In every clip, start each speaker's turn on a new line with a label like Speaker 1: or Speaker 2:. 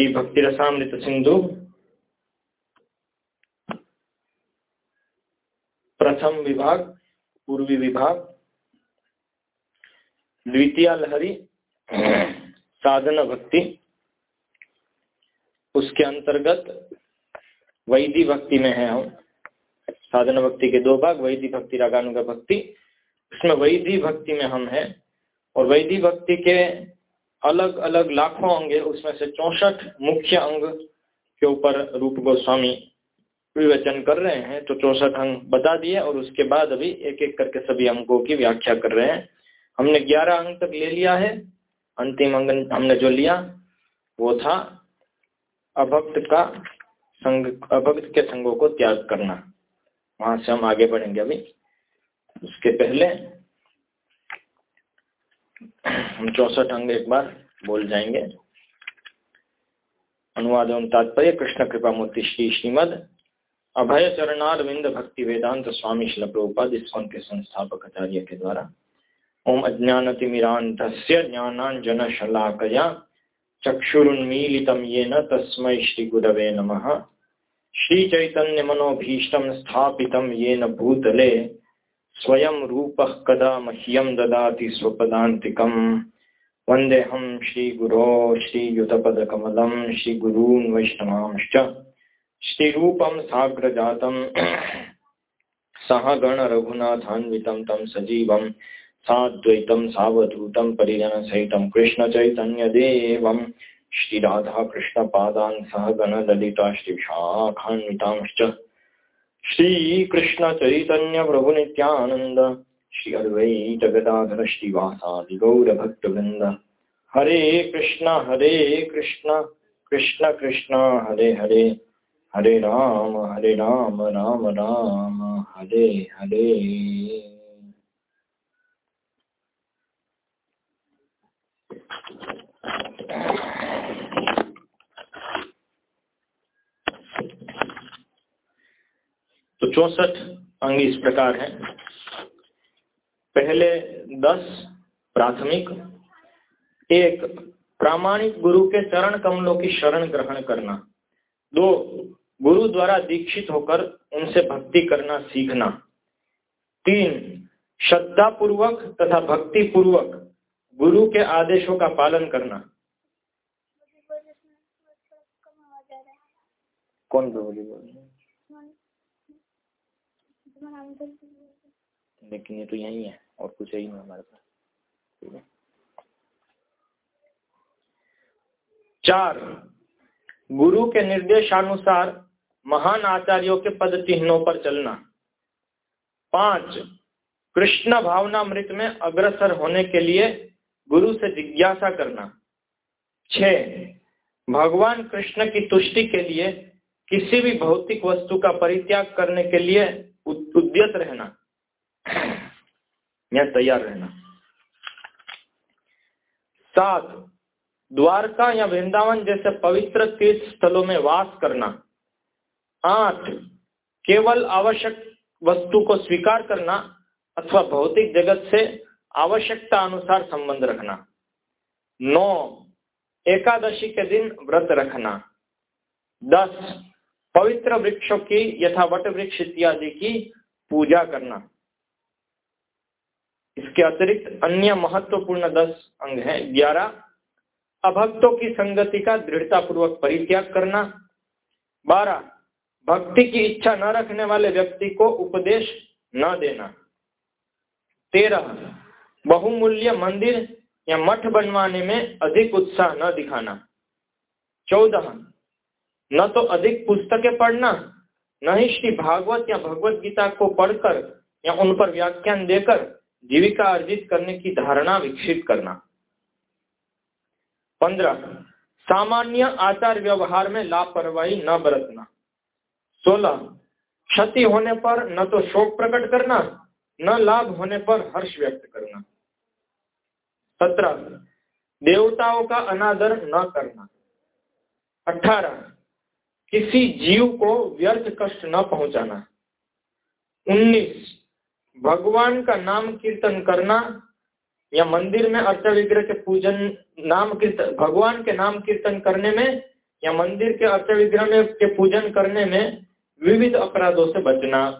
Speaker 1: श्री भक्ति रसामृत सिंधु। प्रथम विभाग, पूर्वी विभाग। द्वितीय लहरी, साधन भक्ति। उसके अंतर्गत वैदी भक्ति में है हम। साधन भक्ति के दो भाग, वैदी भक्ति, रागानुगा भक्ति। उसमें वैदी भक्ति में हम हैं और वैदी भक्ति के अलग अलग लाखों अंग है, उसमें से चौसठ मुख्य अंग के ऊपर रूप गोस्वामी विवेचन कर रहे हैं तो चौसठ अंग बता दिए और उसके बाद अभी एक एक करके सभी अंगों की व्याख्या कर रहे हैं। हमने ग्यारह अंग तक ले लिया है, अंतिम अंग हमने जो लिया, वो था अभक्त का संग, अभक्त के संगों को त्याग करना। वहाँ से हम आगे बढ़ेंगे अभी। उसके पहले हम चौसठ अंग एक बार बोल जाएँगे। अनुवाद एवं तात्पर्य, कृष्ण कृपा मूर्ति श्री श्रीमद अभय चरणारविंद भक्ति वेदांत स्वामी शिल प्रभुपाद इसकोन के संस्थापक आचार्य के द्वारा। ओम अज्ञानतिमिरांत ज्ञानांजन शलाकया चक्षुरुन्मीलितं येन तस्मै श्रीगुरवे नमः। श्रीचैतन्यमनोभीष्टं स्थापितं येन भूतले स्वयं रूपः कदा मह्यं ददाति स्वपदान्तिकम्। वन्देऽहं श्रीगुरो श्रीयुतपदकमलं श्रीगुरून् वैष्णवांश्च। श्रीरूपं साग्रजातं सह गणरघुनाथान्वितं तं सजीवं, साद्वैतं सावधूतं परिजनसहितं कृष्णचैतन्यदेवं श्रीराधाकृष्णपादान् सह गणललिता श्रीशाखान्वितांश्च श्री कृष्ण चैतन्य प्रभु नित्यानंद श्री अद्वैत गदाधर श्रीवासादि गौर भक्त वृंद हरे कृष्ण हरे कृष्ण कृष्ण कृष्ण, हरे हरे। हरे राम हरे राम राम राम, हरे हरे। चौसठ अंग इस प्रकार है। पहले दस प्राथमिक, एक प्रामाणिक गुरु के चरण कमलों की शरण ग्रहण करना, दो गुरु द्वारा दीक्षित होकर उनसे भक्ति करना सीखना, तीन श्रद्धा पूर्वक तथा भक्ति पूर्वक गुरु के आदेशों का पालन करना। कौन बोल रहे लेकिन ये तो यही है और कुछ ही नहीं हमारे पास। ठीक है? चार, गुरु के निर्देशानुसार महान आचार्यों के पद चिन्हों पर चलना। पाँच, कृष्ण भावना मृत में अग्रसर होने के लिए गुरु से जिज्ञासा करना। छ भगवान कृष्ण की तुष्टि के लिए किसी भी भौतिक वस्तु का परित्याग करने के लिए उद्यत रहना। या तैयार रहना। सात द्वारका या वृंदावन जैसे पवित्र तीर्थ स्थलों में वास करना। आठ, केवल आवश्यक वस्तु को स्वीकार करना अथवा भौतिक जगत से आवश्यकता अनुसार संबंध रखना। नौ, एकादशी के दिन व्रत रखना। दस पवित्र वृक्षों की यथा वट वृक्ष इत्यादि की पूजा करना। इसके अतिरिक्त अन्य महत्वपूर्ण दस अंग हैं। ग्यारह, अभक्तों की संगति का दृढ़ता पूर्वक परित्याग करना। बारह, भक्ति की इच्छा न रखने वाले व्यक्ति को उपदेश न देना। तेरह, बहुमूल्य मंदिर या मठ बनवाने में अधिक उत्साह न दिखाना। चौदह न तो अधिक पुस्तकें पढ़ना, न ही श्री भागवत या भगवत गीता को पढ़कर या उन पर व्याख्यान देकर जीविका अर्जित करने की धारणा विकसित करना। पंद्रह, सामान्य आचार व्यवहार में लापरवाही न बरतना। सोलह, क्षति होने पर न तो शोक प्रकट करना, न लाभ होने पर हर्ष व्यक्त करना। सत्रह, देवताओं का अनादर न करना। अठारह किसी जीव को व्यर्थ कष्ट न पहुंचाना। उन्नीस, भगवान का नाम कीर्तन करना या मंदिर में अर्चा विग्रह के पूजन नाम कीर्तन, भगवान के नाम कीर्तन करने में या मंदिर के अर्थ विग्रह में के पूजन करने में विविध अपराधों से बचना।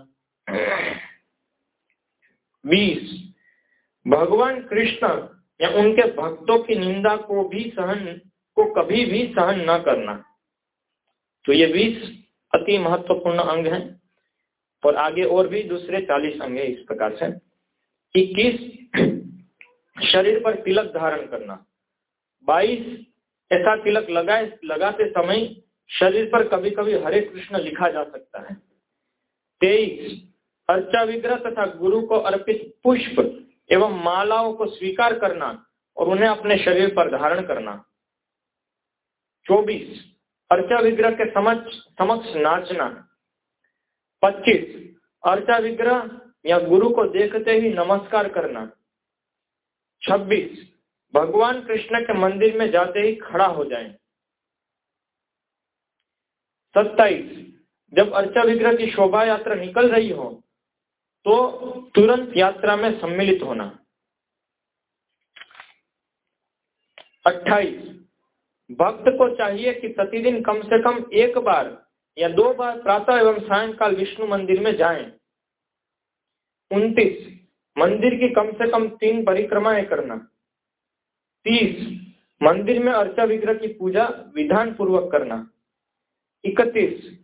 Speaker 1: बीस, भगवान कृष्ण या उनके भक्तों की निंदा को भी सहन, को कभी भी सहन न करना। तो ये बीस अति महत्वपूर्ण अंग हैं और आगे और भी दूसरे चालीस अंग है इस प्रकार से। इक्कीस, शरीर पर तिलक धारण करना। बाईस, ऐसा तिलक लगाए, लगाते समय शरीर पर कभी कभी हरे कृष्ण लिखा जा सकता है। तेईस, अर्चा विग्रह तथा गुरु को अर्पित पुष्प एवं मालाओं को स्वीकार करना और उन्हें अपने शरीर पर धारण करना। चौबीस अर्चा विग्रह के समक्ष समक्ष नाचना। पच्चीस अर्चा विग्रह या गुरु को देखते ही नमस्कार करना। छब्बीस, भगवान कृष्ण के मंदिर में जाते ही खड़ा हो जाए। सत्ताईस, जब अर्चा विग्रह की शोभा यात्रा निकल रही हो तो तुरंत यात्रा में सम्मिलित होना। अट्ठाईस भक्त को चाहिए कि प्रतिदिन कम से कम एक बार या दो बार प्रातः एवं सायंकाल विष्णु मंदिर में जाएँ। उनतीस, मंदिर की कम से कम तीन परिक्रमाएँ करना। तीस, मंदिर में अर्चा विग्रह की पूजा विधान पूर्वक करना। इकतीस,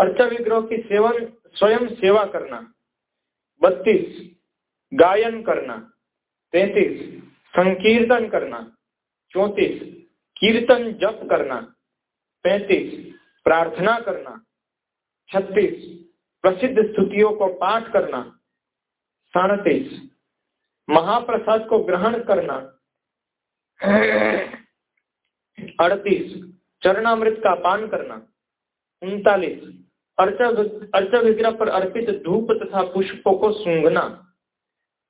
Speaker 1: अर्चा विग्रह की सेवन स्वयं सेवा करना। बत्तीस, गायन करना। तैतीस, संकीर्तन करना। चौतीस कीर्तन जप करना, पैतीस, प्रार्थना करना, छत्तीस, प्रसिद्ध स्तुतियों को पाठ करना सड़तीस महाप्रसाद को ग्रहण करना, अड़तीस, चरणामृत का पान करना, उनतालीस अर्चा विग्रह पर अर्पित धूप तथा पुष्पों को सूंघना,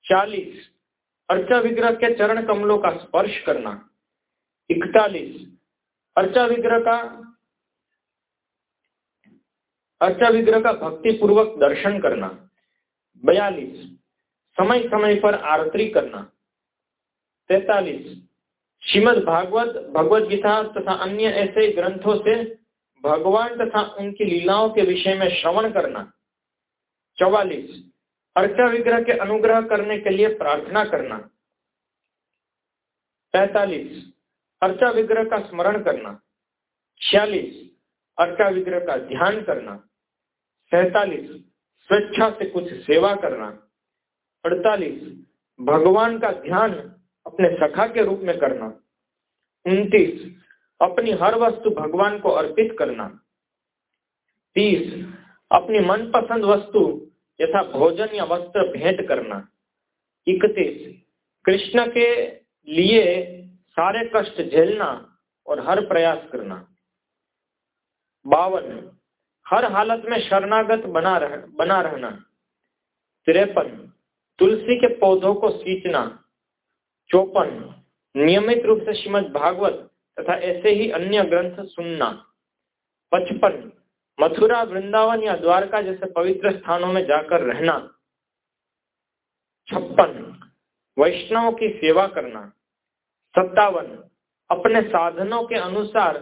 Speaker 1: चालीस अर्चा विग्रह के चरण कमलों का स्पर्श करना इकतालीस। अर्चा विग्रह का अर्चा विग्रह का भक्ति पूर्वक दर्शन करना। बयालीस। समय समय पर आरती करना। तैतालीस। श्रीमद भागवत भगवत गीता तथा अन्य ऐसे ग्रंथों से भगवान तथा उनकी लीलाओं के विषय में श्रवण करना। चौवालीस। अर्चा विग्रह के अनुग्रह करने के लिए प्रार्थना करना। पैतालीस। अर्चा विग्रह का स्मरण करना, छियालीस अर्चा विग्रह का ध्यान करना, सैतालीस, स्वेच्छा से कुछ सेवा करना, अड़तालीस, भगवान का ध्यान अपने सखा के रूप में करना, उनतीस, अपनी हर वस्तु भगवान को अर्पित करना, तीस, अपनी मनपसंद वस्तु यथा भोजन या वस्त्र भेंट करना, इकतीस, कृष्ण के लिए सारे कष्ट झेलना और हर प्रयास करना। बावन, हर हालत में शरणागत बना रह, बना रहना। तिरपन, तुलसी के पौधों को सींचना। चौपन, नियमित रूप से श्रीमद भागवत तथा ऐसे ही अन्य ग्रंथ सुनना। पचपन, मथुरा, वृंदावन या द्वारका जैसे पवित्र स्थानों में जाकर रहना। छप्पन, वैष्णव की सेवा करना। सत्तावन, अपने साधनों के अनुसार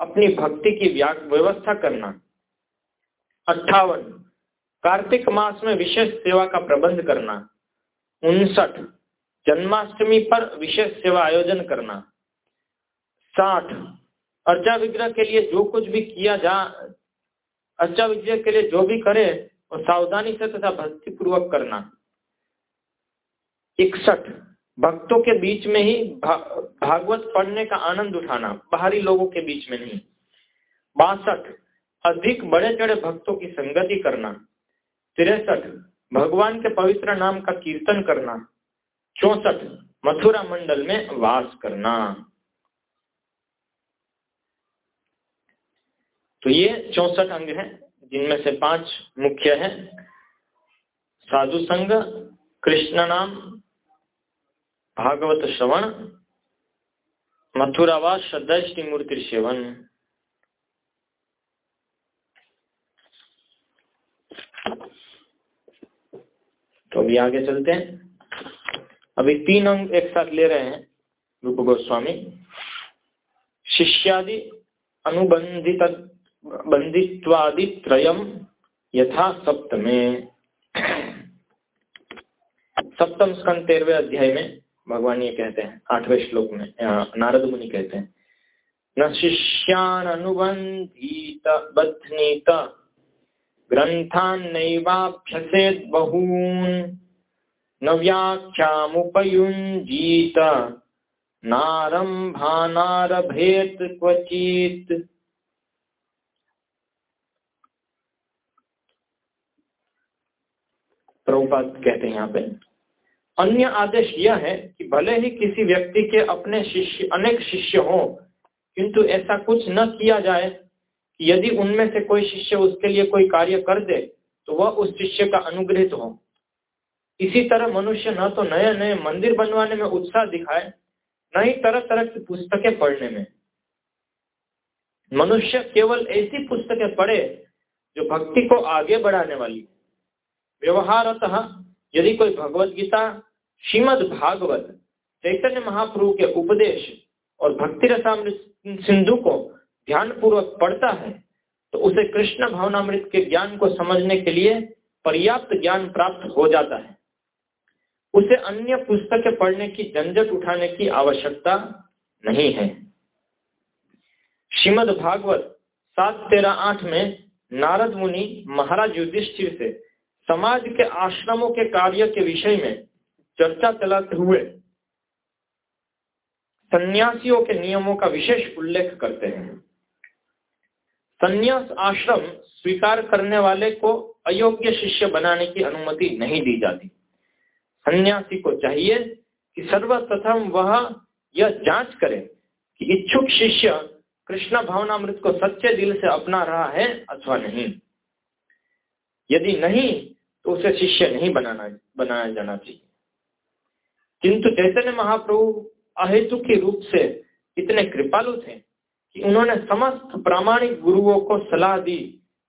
Speaker 1: अपनी भक्ति की व्यवस्था करना। अट्ठावन, कार्तिक मास में विशेष सेवा का प्रबंध करना। उनसठ, जन्माष्टमी पर विशेष सेवा आयोजन करना। साठ, अर्चा विग्रह के लिए जो कुछ भी किया जा, अर्चा विग्रह के लिए जो भी करे, वो सावधानी से तथा भक्ति पूर्वक करना। इकसठ भक्तों के बीच में ही भा, भागवत पढ़ने का आनंद उठाना बाहरी लोगों के बीच में नहीं। बासठ अधिक बड़े चढ़े भक्तों की संगति करना। तिरसठ भगवान के पवित्र नाम का कीर्तन करना। चौसठ मथुरा मंडल में वास करना। तो ये चौसठ अंग हैं जिनमें से पाँच मुख्य हैं। साधु संग कृष्ण नाम भागवत श्रवण, मथुरावास श्रद्धा श्री मूर्ति सेवन। तो अभी आगे चलते हैं। अभी तीन अंग एक साथ ले रहे हैं, रूप गोस्वामी। शिष्यादि अनुबंधित बंधित्वादित्रयम यथा सप्तमे। सप्तम स्कंद तेरहवे अध्याय में भगवान ये कहते हैं, आठवें श्लोक में नारद मुनि कहते हैं, न शिष्यान अनुबंधीत बध्नीत ग्रंथान नैवाभ्यसेद बहून, न व्याख्यामुपयुंजीत नारंभानारभेत क्वचित। प्रभुपाद कहते हैं यहाँ पे अन्य आदेश यह है कि भले ही किसी व्यक्ति के अपने शिष्य, अनेक शिष्य हों, किंतु ऐसा कुछ न किया जाए कि यदि उनमें से कोई शिष्य उसके लिए कोई कार्य कर दे तो वह उस शिष्य का अनुग्रहित हो। इसी तरह मनुष्य न तो नए नए मंदिर बनवाने में उत्साह दिखाए, न ही तरह तरह की पुस्तकें पढ़ने में। मनुष्य केवल ऐसी पुस्तकें पढ़े जो भक्ति को आगे बढ़ाने वाली। व्यवहारतः यदि कोई भगवत गीता श्रीमद भागवत चैतन्य महाप्रभु के उपदेश और भक्ति रसामृत सिंधु को ध्यान पूर्वक पढ़ता है तो उसे कृष्ण भावनामृत के ज्ञान को समझने के लिए पर्याप्त ज्ञान प्राप्त हो जाता है। उसे अन्य पुस्तकें पढ़ने की झंझट उठाने की आवश्यकता नहीं है। श्रीमद भागवत सात तेरह आठ में नारद मुनि महाराज युधिष्ठिर से समाज के आश्रमों के कार्य के विषय में चर्चा चलाते हुए सन्यासियों के नियमों का विशेष उल्लेख करते हैं। सन्यास आश्रम स्वीकार करने वाले को अयोग्य शिष्य बनाने की अनुमति नहीं दी जाती। सन्यासी को चाहिए कि सर्वप्रथम वह यह जाँच करे कि इच्छुक शिष्य कृष्ण भावनामृत को सच्चे दिल से अपना रहा है अथवा नहीं। यदि नहीं तो उसे शिष्य नहीं बनाना, बनाया जाना चाहिए। किंतु चैतन्य महाप्रभु अहेतु के रूप से इतने कृपालु थे कि उन्होंने समस्त प्रामाणिक गुरुओं को सलाह दी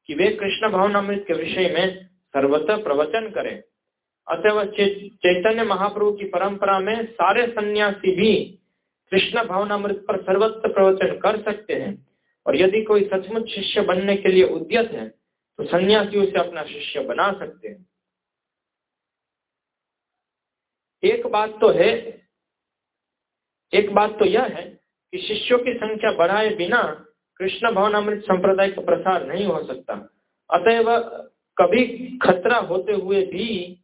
Speaker 1: कि वे कृष्ण भावनामृत के विषय में सर्वत्र प्रवचन करें। अतः चैतन्य महाप्रभु की परंपरा में सारे सन्यासी भी कृष्ण भावनामृत पर सर्वत्र प्रवचन कर सकते हैं और यदि कोई सचमुच शिष्य बनने के लिए उद्यत है तो सन्यासी उसे अपना शिष्य बना सकते हैं। एक बात तो है, एक बात तो यह है कि शिष्यों की संख्या बढ़ाए बिना कृष्ण भवन अमृत संप्रदाय का प्रसार नहीं हो सकता। अतएव कभी खतरा होते हुए भी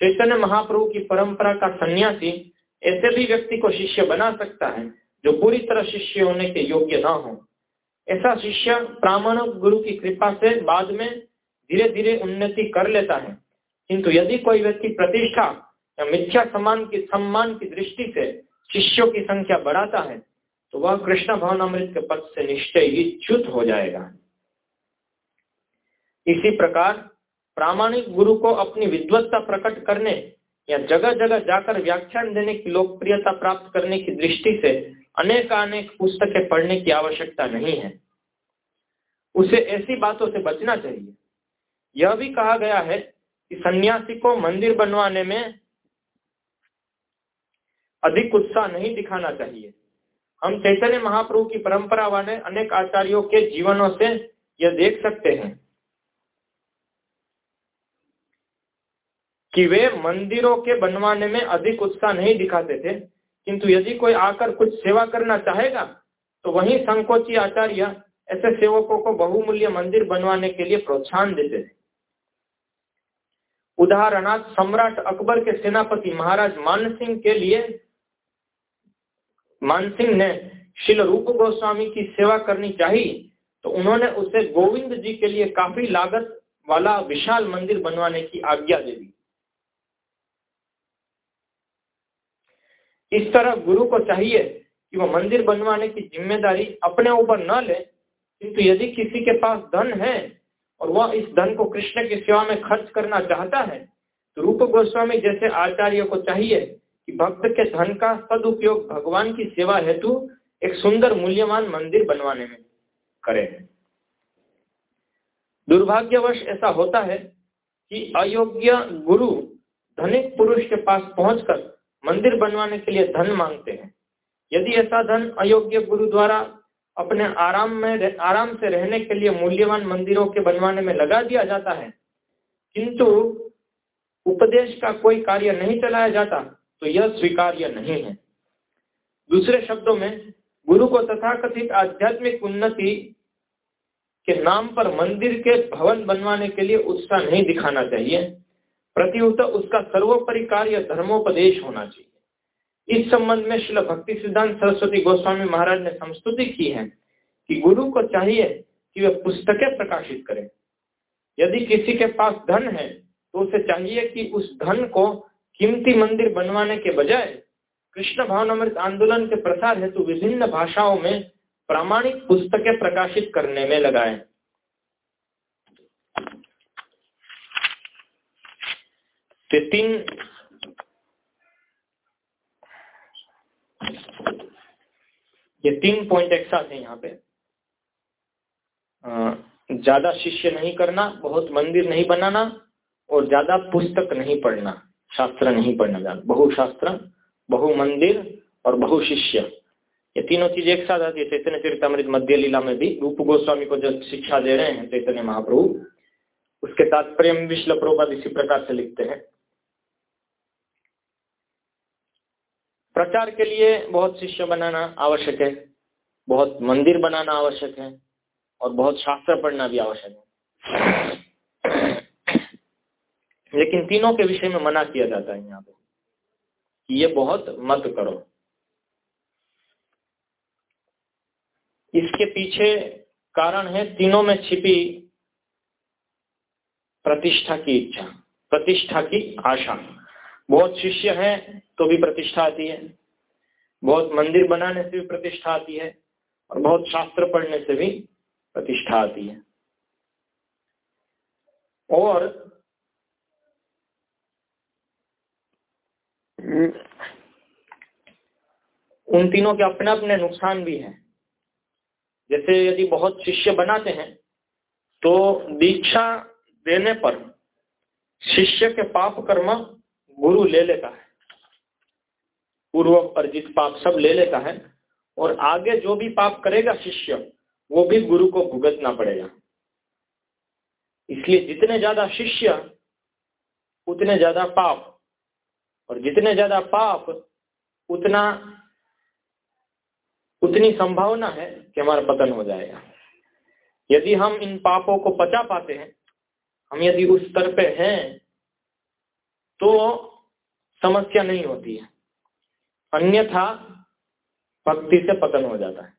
Speaker 1: चैतन्य महाप्रभु की परंपरा का सन्यासी ऐसे भी व्यक्ति को शिष्य बना सकता है जो पूरी तरह शिष्य होने के योग्य ना हो। ऐसा शिष्य प्रामाणिक गुरु की कृपा से बाद में धीरे धीरे उन्नति कर लेता है। किंतु यदि कोई व्यक्ति प्रतिष्ठा मिथ्या सम्मान की सम्मान की दृष्टि से शिष्यों की संख्या बढ़ाता है तो वह कृष्ण भवन अमृत के पद से निश्चय ही च्युत हो जाएगा। इसी प्रकार प्रामाणिक गुरु को अपनी विद्वत्ता प्रकट करने या जगह जगह जाकर व्याख्यान देने की लोकप्रियता प्राप्त करने की दृष्टि से अनेक अनेक पुस्तकें पढ़ने की आवश्यकता नहीं है। उसे ऐसी बातों से बचना चाहिए। यह भी कहा गया है कि सन्यासी को मंदिर बनवाने में अधिक उत्साह नहीं दिखाना चाहिए। हम चैतन्य महाप्रभु की परंपरा वाले अनेक आचार्यों के जीवनों से यह देख सकते हैं कि वे मंदिरों के बनवाने में अधिक उत्साह नहीं दिखाते थे। किंतु यदि कोई आकर कुछ सेवा करना चाहेगा तो वही संकोची आचार्य ऐसे सेवकों को बहुमूल्य मंदिर बनवाने के लिए प्रोत्साहन देते थे। उदाहरणार्थ सम्राट अकबर के सेनापति महाराज मान सिंह के लिए मानसिंह ने शिल रूप गोस्वामी की सेवा करनी चाहिए तो उन्होंने उसे गोविंद जी के लिए काफ़ी लागत वाला विशाल मंदिर बनवाने की आज्ञा दे दी। इस तरह गुरु को चाहिए कि वह मंदिर बनवाने की ज़िम्मेदारी अपने ऊपर न ले, किंतु यदि किसी के पास धन है और वह इस धन को कृष्ण की सेवा में खर्च करना चाहता है तो रूप गोस्वामी जैसे आचार्य को चाहिए कि भक्त के धन का सदुपयोग भगवान की सेवा हेतु एक सुंदर मूल्यवान मंदिर बनवाने में करे। दुर्भाग्यवश ऐसा होता है कि अयोग्य गुरु धनिक पुरुष के पास पहुंचकर मंदिर बनवाने के लिए धन मांगते हैं। यदि ऐसा धन अयोग्य गुरु द्वारा अपने आराम में आराम से रहने के लिए मूल्यवान मंदिरों के बनवाने में लगा दिया जाता है, किंतु उपदेश का कोई कार्य नहीं चलाया जाता तो यह स्वीकार्य नहीं है। दूसरे शब्दों में, गुरु को तथाकथित आध्यात्मिक उन्नति के नाम पर मंदिर के भवन बनवाने के लिए उत्साह नहीं दिखाना चाहिए। प्रतियुत उसका सर्वोपरि कार्य धर्मोपदेश होना चाहिए। इस संबंध में शिल भक्ति सिद्धांत सरस्वती गोस्वामी महाराज ने संस्तुति की है कि गुरु को चाहिए कि वे पुस्तकें प्रकाशित करें। यदि किसी के पास धन है तो उसे चाहिए कि उस धन को कीमती मंदिर बनवाने के बजाय कृष्ण भावनामृत आंदोलन के प्रसार हेतु विभिन्न भाषाओं में प्रामाणिक पुस्तकें प्रकाशित करने में लगाए। तीन ये तीन पॉइंट एक साथ है यहाँ पे। ज़्यादा शिष्य नहीं करना, बहुत मंदिर नहीं बनाना और ज़्यादा पुस्तक नहीं पढ़ना। शास्त्र नहीं पढ़ना ज़्यादा बहुशास्त्र बहु मंदिर और बहु शिष्य। ये तीनों चीज़ एक साथ आती है। चैतन्य चरितमृत मध्य लीला में भी रूप गोस्वामी को जो शिक्षा दे रहे हैं चैतन्य महाप्रभु, उसके साथ प्रेम विश्व प्रभुपाद इसी प्रकार से लिखते हैं। प्रचार के लिए बहुत शिष्य बनाना आवश्यक है, बहुत मंदिर बनाना आवश्यक है, और बहुत शास्त्र पढ़ना भी आवश्यक है। लेकिन तीनों के विषय में मना किया जाता है यहाँ पे कि ये बहुत मत करो। इसके पीछे कारण है तीनों में छिपी प्रतिष्ठा की इच्छा, प्रतिष्ठा की आशा। बहुत शिष्य है तो भी प्रतिष्ठा आती है। बहुत मंदिर बनाने से भी प्रतिष्ठा आती है और बहुत शास्त्र पढ़ने से भी प्रतिष्ठा आती है। और उन तीनों के अपने अपने नुकसान भी हैं। जैसे यदि बहुत शिष्य बनाते हैं तो दीक्षा देने पर शिष्य के पाप कर्म गुरु ले लेता है। पूर्व अर्जित पाप सब ले लेता है और आगे जो भी पाप करेगा शिष्य, वो भी गुरु को भुगतना पड़ेगा। इसलिए जितने ज़्यादा शिष्य, उतने ज़्यादा पाप और जितने ज़्यादा पाप, उतना, उतनी संभावना है कि हमारा पतन हो जाएगा। यदि हम इन पापों को पचा पाते हैं, हम यदि उस स्तर पे हैं तो समस्या नहीं होती है। अन्यथा भक्ति से पतन हो जाता है।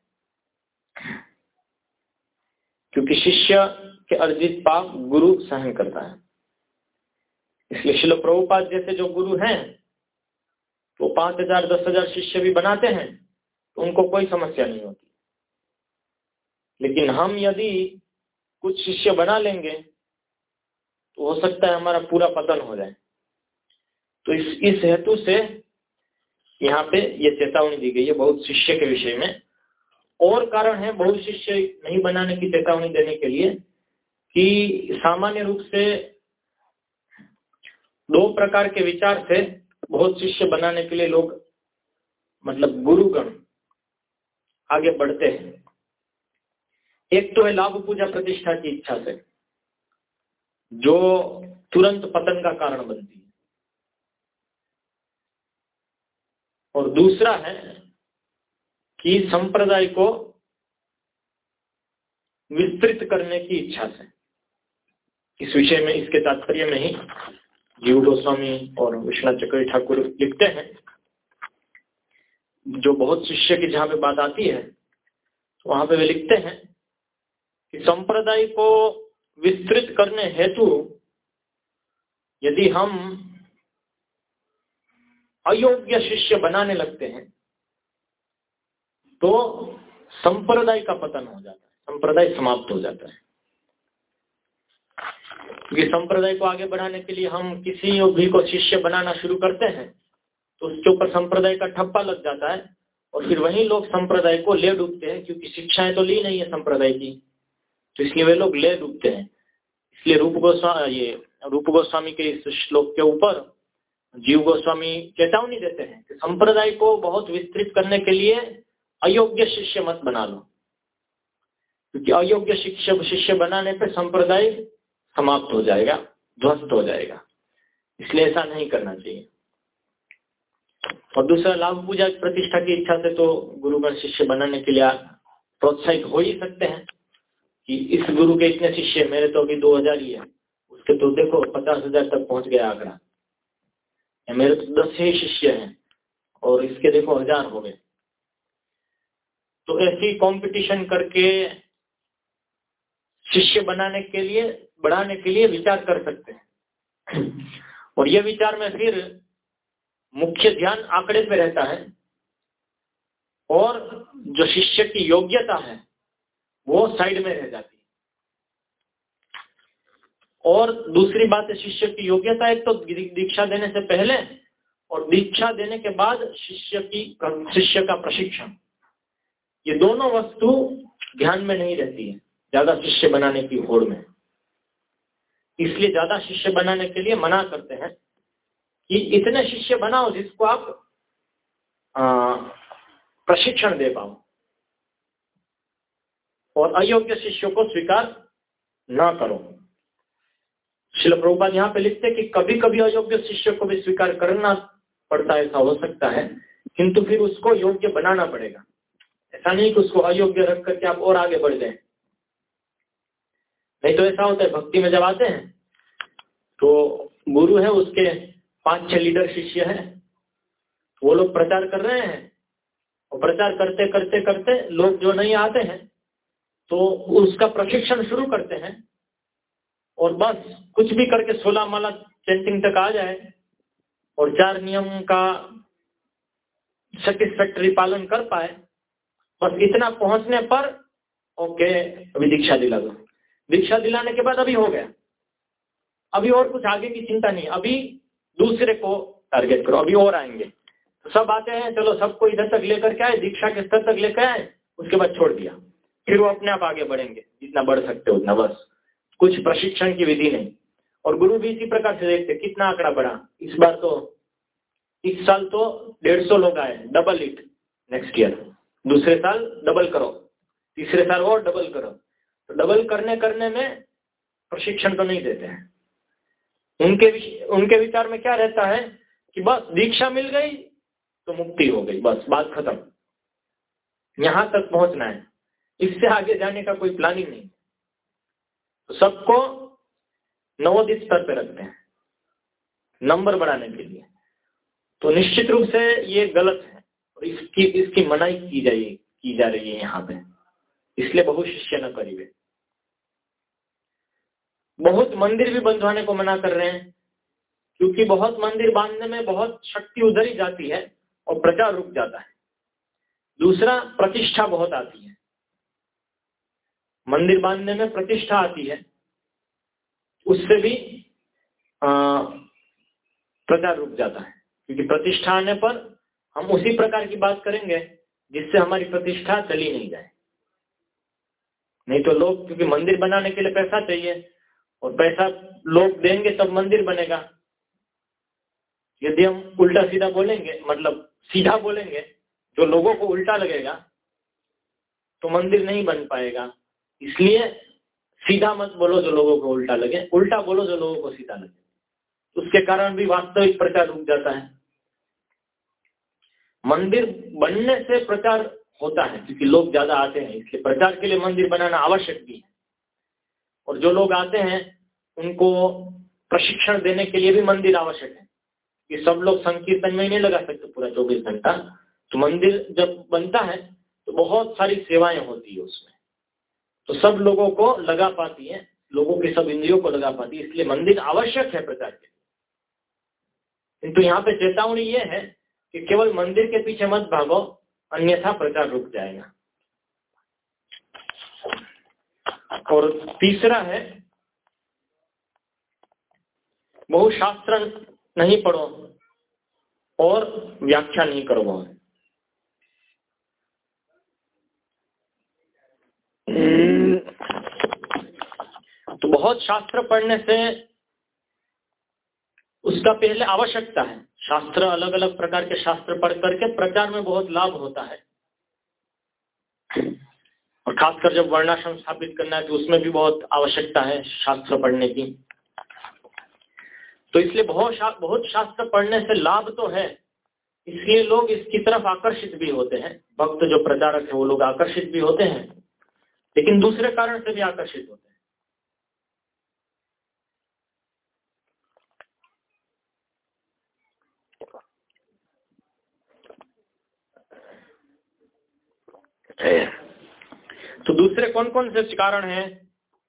Speaker 1: क्योंकि शिष्य के अर्जित पाप गुरु सहन करता है। इसलिए शिल प्रभुपाद जैसे जो गुरु हैं तो पाँच हज़ार, दस हज़ार शिष्य भी बनाते हैं तो उनको कोई समस्या नहीं होती। लेकिन हम यदि कुछ शिष्य बना लेंगे तो हो सकता है हमारा पूरा पतन हो जाए। तो इस इस हेतु से यहाँ पे ये चेतावनी दी गई है बहुत शिष्य के विषय में। और कारण है बहुत शिष्य नहीं बनाने की चेतावनी देने के लिए कि सामान्य रूप से दो प्रकार के विचार से बहुत शिष्य बनाने के लिए लोग मतलब गुरुगण, आगे बढ़ते हैं। एक तो है लाभ पूजा प्रतिष्ठा की इच्छा से, जो तुरंत पतन का कारण बनती है। और दूसरा है कि संप्रदाय को विस्तृत करने की इच्छा से। इस विषय में, इसके तात्पर्य में ही जीव गोस्वामी और विश्वनाथ चक्र ठाकुर लिखते हैं, जो बहुत शिष्य की जहाँ पे बात आती है तो वहाँ पे वे लिखते हैं कि संप्रदाय को विस्तृत करने हेतु यदि हम अयोग्य शिष्य बनाने लगते हैं तो संप्रदाय का पतन हो जाता है, संप्रदाय समाप्त हो जाता है। क्योंकि संप्रदाय को आगे बढ़ाने के लिए हम किसी भी को शिष्य बनाना शुरू करते हैं तो उसके ऊपर संप्रदाय का ठप्पा लग जाता है और फिर वही लोग संप्रदाय को ले डूबते हैं, क्योंकि शिक्षाएँ तो ली नहीं है संप्रदाय की। तो इसलिए वे लोग ले डूबते हैं। इसलिए रूप गोस्वामी ये रूप गोस्वामी के इस श्लोक के ऊपर जीव गोस्वामी चेतावनी देते हैं कि संप्रदाय को बहुत विस्तृत करने के लिए अयोग्य शिष्य मत बना लो। क्योंकि अयोग्य शिक्षक शिष्य बनाने पर संप्रदाय समाप्त हो जाएगा, ध्वस्त हो जाएगा। इसलिए ऐसा नहीं करना चाहिए। और दूसरा, लाभ पूजा प्रतिष्ठा की इच्छा से तो गुरुगण शिष्य बनाने के लिए प्रोत्साहित हो ही सकते हैं कि इस गुरु के इतने शिष्य, मेरे तो अभी दो हज़ार ही है। उसके तो देखो, पचास हज़ार तक पहुँच गया आगरा। मेरे तो दस ही शिष्य हैं, और इसके देखो हज़ार हो गए। तो ऐसी कंपटीशन करके शिष्य बनाने के लिए बढ़ाने के लिए विचार कर सकते हैं। और ये विचार में फिर मुख्य ध्यान आंकड़े पे रहता है। और जो शिष्य की योग्यता है, वो साइड में रह जाती है। और दूसरी बात है, शिष्य की योग्यता, एक तो दीक्षा देने से पहले और दीक्षा देने के बाद शिष्य की शिष्य का प्रशिक्षण। ये दोनों वस्तु ध्यान में नहीं रहती है, ज़्यादा शिष्य बनाने की होड़ में। इसलिए ज़्यादा शिष्य बनाने के लिए मना करते हैं कि इतने शिष्य बनाओ जिसको आप प्रशिक्षण दे पाओ। और अयोग्य शिष्यों को स्वीकार ना करो। शिल प्रभुपाद यहाँ पे लिखते हैं कि कभी कभी अयोग्य शिष्य को भी स्वीकार करना पड़ता है, ऐसा हो सकता है, किंतु फिर उसको योग्य बनाना पड़ेगा। ऐसा नहीं कि उसको अयोग्य रख करके आप और आगे बढ़ जाए नहीं तो ऐसा होता है, भक्ति में जब आते हैं तो गुरु है, उसके पाँच, छह लीडर शिष्य है। वो लोग प्रचार कर रहे हैं, और प्रचार करते करते करते लोग जो नहीं आते हैं तो उसका प्रशिक्षण शुरू करते हैं, और बस कुछ भी करके सोलह माला चेंटिंग तक आ जाए, और चार नियम का सेटिस्फैक्टरी पालन कर पाए, बस इतना पहुँचने पर, ओके, अभी दीक्षा दिला दो। दीक्षा दिलाने के बाद अभी हो गया। अभी और कुछ आगे की चिंता नहीं। अभी दूसरे को टारगेट करो। अभी और आएँगे। तो सब आते हैं, चलो सबको इधर तक लेकर के आए, दीक्षा के स्तर तक लेकर आए, उसके बाद छोड़ दिया। फिर वो अपने आप आगे बढ़ेंगे। जितना बढ़ सकते हो उतना बस। कुछ प्रशिक्षण की विधि नहीं। और गुरु भी इसी प्रकार से देखते, कितना आंकड़ा बढ़ा। इस बार तो इस साल तो डेढ़ सौ लोग आए डबल इट नेक्स्ट ईयर दूसरे साल डबल करो। तीसरे साल और डबल करो। डबल करने करने में प्रशिक्षण तो नहीं देते हैं। उनके उनके विचार में क्या रहता है कि बस दीक्षा मिल गई तो मुक्ति हो गई, बस, बात खत्म। यहाँ तक पहुँचना है। इससे आगे जाने का कोई प्लानिंग नहीं। तो सबको नवोदित स्तर पे रखते हैं। नंबर बढ़ाने के लिए। तो निश्चित रूप से ये गलत है और इसकी इसकी मनाई की जाए की जा रही है यहाँ पे। इसलिए बहु शिष्य न करिए। बहुत मंदिर भी बंधवाने को मना कर रहे हैं, क्योंकि बहुत मंदिर बांधने में बहुत शक्ति उधर ही जाती है और प्रचार रुक जाता है। दूसरा, प्रतिष्ठा बहुत आती है। मंदिर बांधने में प्रतिष्ठा आती है, उससे भी प्रचार रुक जाता है। क्योंकि प्रतिष्ठा आने पर हम उसी प्रकार की बात करेंगे, जिससे हमारी प्रतिष्ठा चली नहीं जाए। नहीं तो लोग, क्योंकि मंदिर बनाने के लिए पैसा चाहिए और पैसा लोग देंगे, तब मंदिर बनेगा। यदि हम उल्टा सीधा बोलेंगे मतलब सीधा बोलेंगे, जो लोगों को उल्टा लगेगा तो मंदिर नहीं बन पाएगा। इसलिए सीधा मत बोलो जो लोगों को उल्टा लगे, उल्टा बोलो जो लोगों को सीधा लगे। उसके कारण भी वास्तविक प्रचार रुक जाता है। मंदिर बनने से प्रचार होता है, क्योंकि लोग ज़्यादा आते हैं, इसलिए प्रचार के लिए मंदिर बनाना आवश्यक भी है। और जो लोग आते हैं, उनको प्रशिक्षण देने के लिए भी मंदिर आवश्यक है। कि सब लोग संकीर्तन में ही नहीं लगा सकते पूरा चौबीस घंटा। तो मंदिर जब बनता है तो बहुत सारी सेवाएँ होती है उसमें। तो सब लोगों को लगा पाती है, लोगों के सब इंद्रियों को लगा पाती है, इसलिए मंदिर आवश्यक है प्रचार के। किंतु यहाँ पे चेतावनी ये है कि केवल मंदिर के पीछे मत भागो, अन्यथा प्रचार रुक जाएगा। और तीसरा है बहु शास्त्र नहीं पढ़ो और व्याख्या नहीं करो वहाँ तो बहुत शास्त्र पढ़ने से उसका पहले आवश्यकता है। शास्त्र अलग अलग प्रकार के शास्त्र पढ़ करके प्रचार में बहुत लाभ होता है। और खासकर जब वर्णाश्रम स्थापित करना है तो उसमें भी बहुत आवश्यकता है शास्त्र पढ़ने की। तो इसलिए बहुत शा, बहुत शास्त्र पढ़ने से लाभ तो है इसलिए लोग इसकी तरफ़ आकर्षित भी होते हैं। भक्त जो प्रचारक है वो लोग आकर्षित भी होते हैं लेकिन दूसरे कारण से भी आकर्षित होते हैं। तो दूसरे कौन कौन से कारण हैं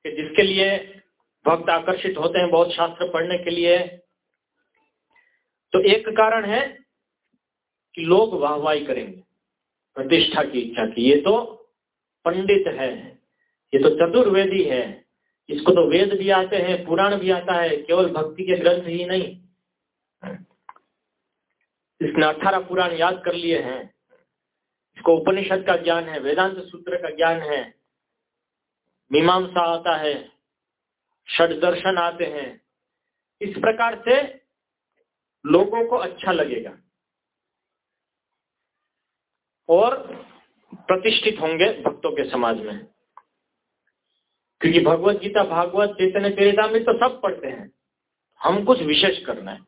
Speaker 1: कि जिसके लिए भक्त आकर्षित होते हैं बहुत शास्त्र पढ़ने के लिए? तो एक कारण है कि लोग वाहवाही करेंगे, प्रतिष्ठा की इच्छा की। ये तो पंडित है, ये तो चतुर्वेदी है, इसको तो वेद भी आते हैं, पुराण भी आता है, केवल भक्ति के ग्रंथ ही नहीं। इसने अठारह पुराण याद कर लिए हैं। इसको उपनिषद का ज्ञान है, वेदांत सूत्र का ज्ञान है। मीमांसा आता है षड दर्शन आते हैं। इस प्रकार से लोगों को अच्छा लगेगा और प्रतिष्ठित होंगे भक्तों के समाज में। क्योंकि भगवत गीता, भागवत, चैतन्य चरितामृत तो सब पढ़ते हैं। हम कुछ विशेष करना है।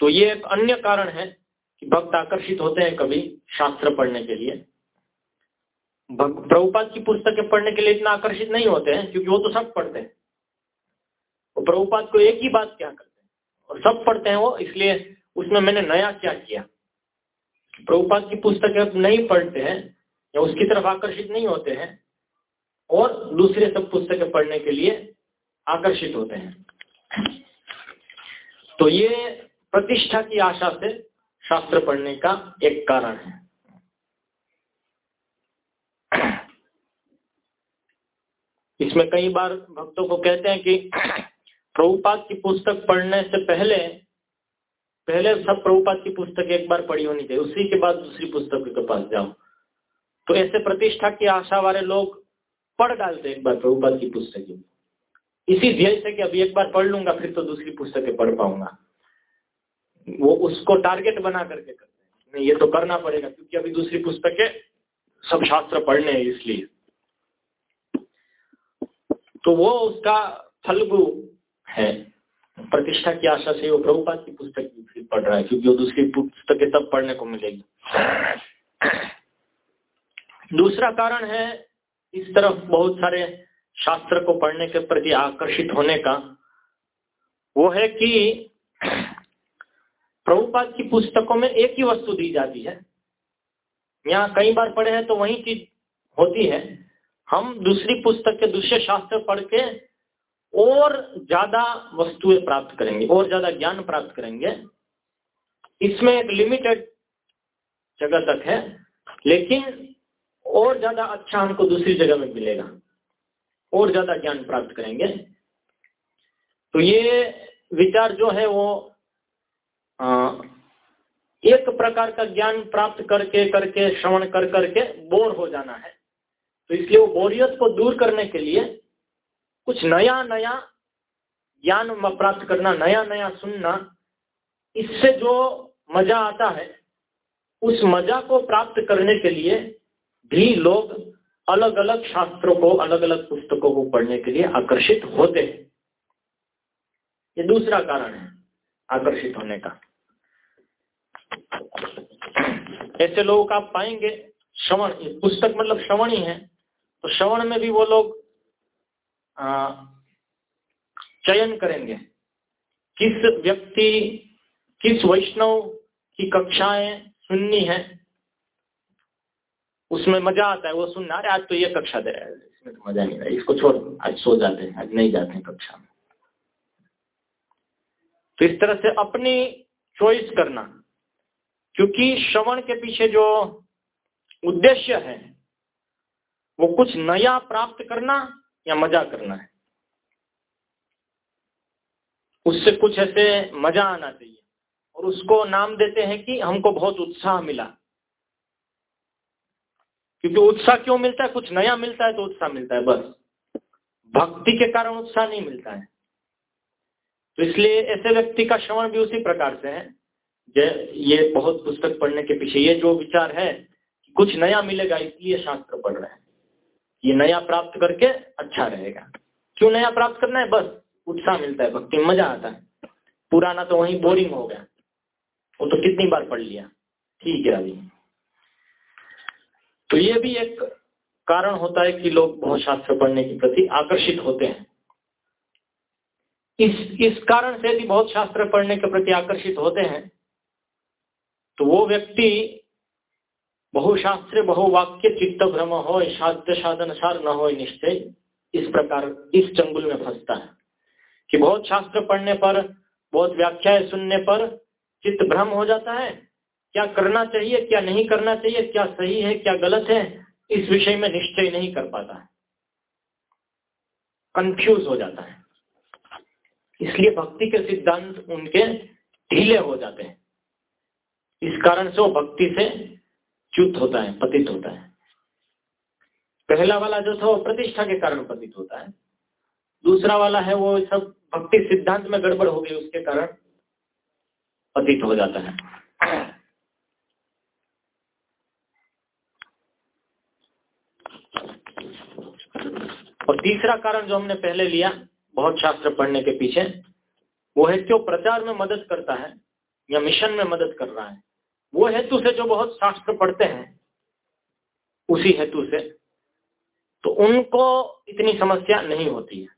Speaker 1: तो ये एक अन्य कारण है भक्त आकर्षित होते हैं कभी शास्त्र पढ़ने के लिए। प्रभुपाद की पुस्तकें पढ़ने के लिए इतना आकर्षित नहीं होते हैं, क्योंकि वो तो सब पढ़ते हैं। वो प्रभुपाद को एक ही बात क्या करते हैं? और सब पढ़ते हैं वो, इसलिए उसमें मैंने नया क्या किया? प्रभुपाद की पुस्तकें नहीं पढ़ते हैं, या उसकी तरफ़ आकर्षित नहीं होते हैं, और दूसरे सब पुस्तकें पढ़ने के लिए आकर्षित होते हैं। तो ये प्रतिष्ठा की आशा से शास्त्र पढ़ने का एक कारण है। इसमें कई बार भक्तों को कहते हैं कि प्रभुपाद की पुस्तक पढ़ने से पहले पहले सब प्रभुपाद की पुस्तक एक बार पढ़ी होनी चाहिए, उसी के बाद दूसरी पुस्तक के पास जाओ। तो ऐसे प्रतिष्ठा की आशा वाले लोग पढ़ डालते एक बार प्रभुपाद की पुस्तकें। इसी ध्यय से कि अभी एक बार पढ़ लूँगा, फिर तो दूसरी पुस्तकें पढ़ पाऊँगा। वो उसको टारगेट बना करके करते हैं। ये तो करना पड़ेगा, क्योंकि अभी दूसरी पुस्तकें सब शास्त्र पढ़ने हैं, इसलिए। तो वो उसका फलगु है। प्रतिष्ठा की आशा से वो प्रभुपाद की पुस्तक फिर पढ़ रहा है, क्योंकि वो दूसरी पुस्तकें तब पढ़ने को मिलेगी। दूसरा कारण है इस तरफ़ बहुत सारे शास्त्र को पढ़ने के प्रति आकर्षित होने का। वो है कि प्रभुपाद की पुस्तकों में एक ही वस्तु दी जाती है। यहाँ कई बार पढ़े हैं तो वही चीज़ होती है। हम दूसरी पुस्तक के दूसरे शास्त्र पढ़ के और ज़्यादा वस्तुएँ प्राप्त करेंगे, और ज़्यादा ज्ञान प्राप्त करेंगे। इसमें एक लिमिटेड जगह तक है, लेकिन और ज़्यादा अच्छा हमको दूसरी जगह में मिलेगा, और ज़्यादा ज्ञान प्राप्त करेंगे। तो ये विचार जो है वो एक प्रकार का ज्ञान प्राप्त करके करके, श्रवण कर, करके बोर हो जाना है। तो इसलिए वो बोरियत को दूर करने के लिए कुछ नया नया ज्ञान प्राप्त करना, नया नया सुनना, इससे जो मज़ा आता है, उस मज़ा को प्राप्त करने के लिए भी लोग अलग अलग शास्त्रों को अलग अलग पुस्तकों को पढ़ने के लिए आकर्षित होते हैं। ये दूसरा कारण है आकर्षित होने का। ऐसे लोग आप पाएँगे, श्रवण पुस्तक मतलब श्रवण ही है। तो श्रवण में भी वो लोग चयन करेंगे। किस व्यक्ति, किस वैष्णव की कक्षाएँ सुननी है, उसमें मज़ा आता है। वो सुनना अरे आज तो ये कक्षा दे रहा है, इसमें तो मज़ा नहीं रहा, इसको छोड़, आज सो जाते हैं, आज नहीं जाते हैं कक्षा में। तो इस तरह से अपनी चॉइस करना। क्योंकि श्रवण के पीछे जो उद्देश्य है, वो कुछ नया प्राप्त करना या मज़ा करना है। उससे कुछ ऐसे मज़ा आना चाहिए। और उसको नाम देते हैं कि हमको बहुत उत्साह मिला। क्योंकि उत्साह क्यों मिलता है? कुछ नया मिलता है तो उत्साह मिलता है, बस। भक्ति के कारण उत्साह नहीं मिलता है। तो इसलिए ऐसे व्यक्ति का श्रवण भी उसी प्रकार से है। ये बहुत पुस्तक पढ़ने के पीछे ये जो विचार है कुछ नया मिलेगा इसलिए शास्त्र पढ़ रहे हैं। ये नया प्राप्त करके अच्छा रहेगा। क्यों नया प्राप्त करना है? बस, उत्साह मिलता है, भक्ति में मज़ा आता है। पुराना तो वहीं बोरिंग हो गया। वो तो कितनी बार पढ़ लिया? ठीक है अभी। तो ये भी एक कारण होता है कि लोग बहुत शास्त्र पढ़ने के प्रति आकर्षित होते हैं। इस इस कारण से भी बहुत शास्त्र पढ़ने के प्रति आकर्षित होते हैं। तो वो व्यक्ति बहुशास्त्र, बहुवाक्य चित्त भ्रम हो साध्य साधन सार न हो निश्चय इस प्रकार, इस चंगुल में फंसता है। कि बहुत शास्त्र पढ़ने पर, बहुत व्याख्याएँ सुनने पर चित्त भ्रम हो जाता है। क्या करना चाहिए, क्या नहीं करना चाहिए, क्या सही है, क्या गलत है, इस विषय में निश्चय नहीं कर पाता है। कंफ्यूज हो जाता है। इसलिए भक्ति के सिद्धांत उनके ढीले हो जाते हैं। इस कारण से वो भक्ति से च्युत होता है, पतित होता है। पहला वाला जो था वो प्रतिष्ठा के कारण पतित होता है। दूसरा वाला है वो सब भक्ति सिद्धांत में गड़बड़ हो गई, उसके कारण पतित हो जाता है। और तीसरा कारण जो हमने पहले लिया, बहुत शास्त्र पढ़ने के पीछे, वो है कि वो प्रचार में मदद करता है या मिशन में मदद कर रहा है। वो हेतु से जो बहुत शास्त्र पढ़ते हैं, उसी हेतु से तो उनको इतनी समस्या नहीं होती है।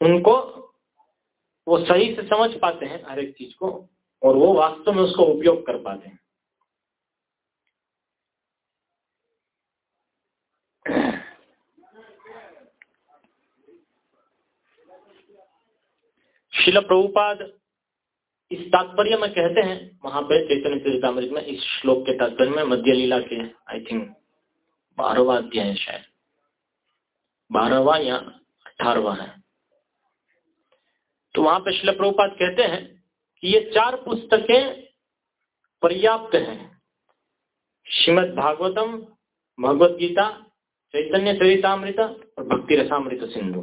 Speaker 1: उनको वो सही से समझ पाते हैं हर एक चीज़ को, और वो वास्तव में उसको उपयोग कर पाते हैं। शिल प्रभुपाद इस तात्पर्य में कहते हैं वहाँ पे चैतन्य चरितमृत में इस श्लोक के तात्पर्य में मध्य लीला के आई थिंक बारहवा अध्याय शायद। बारहवा या अठारवा है। तो वहाँ पे शिल प्रभुपात कहते हैं कि ये चार पुस्तकें पर्याप्त हैं। श्रीमद भागवतम, भगवत गीता, चैतन्य चरितमृत और भक्ति रसामृत सिंधु।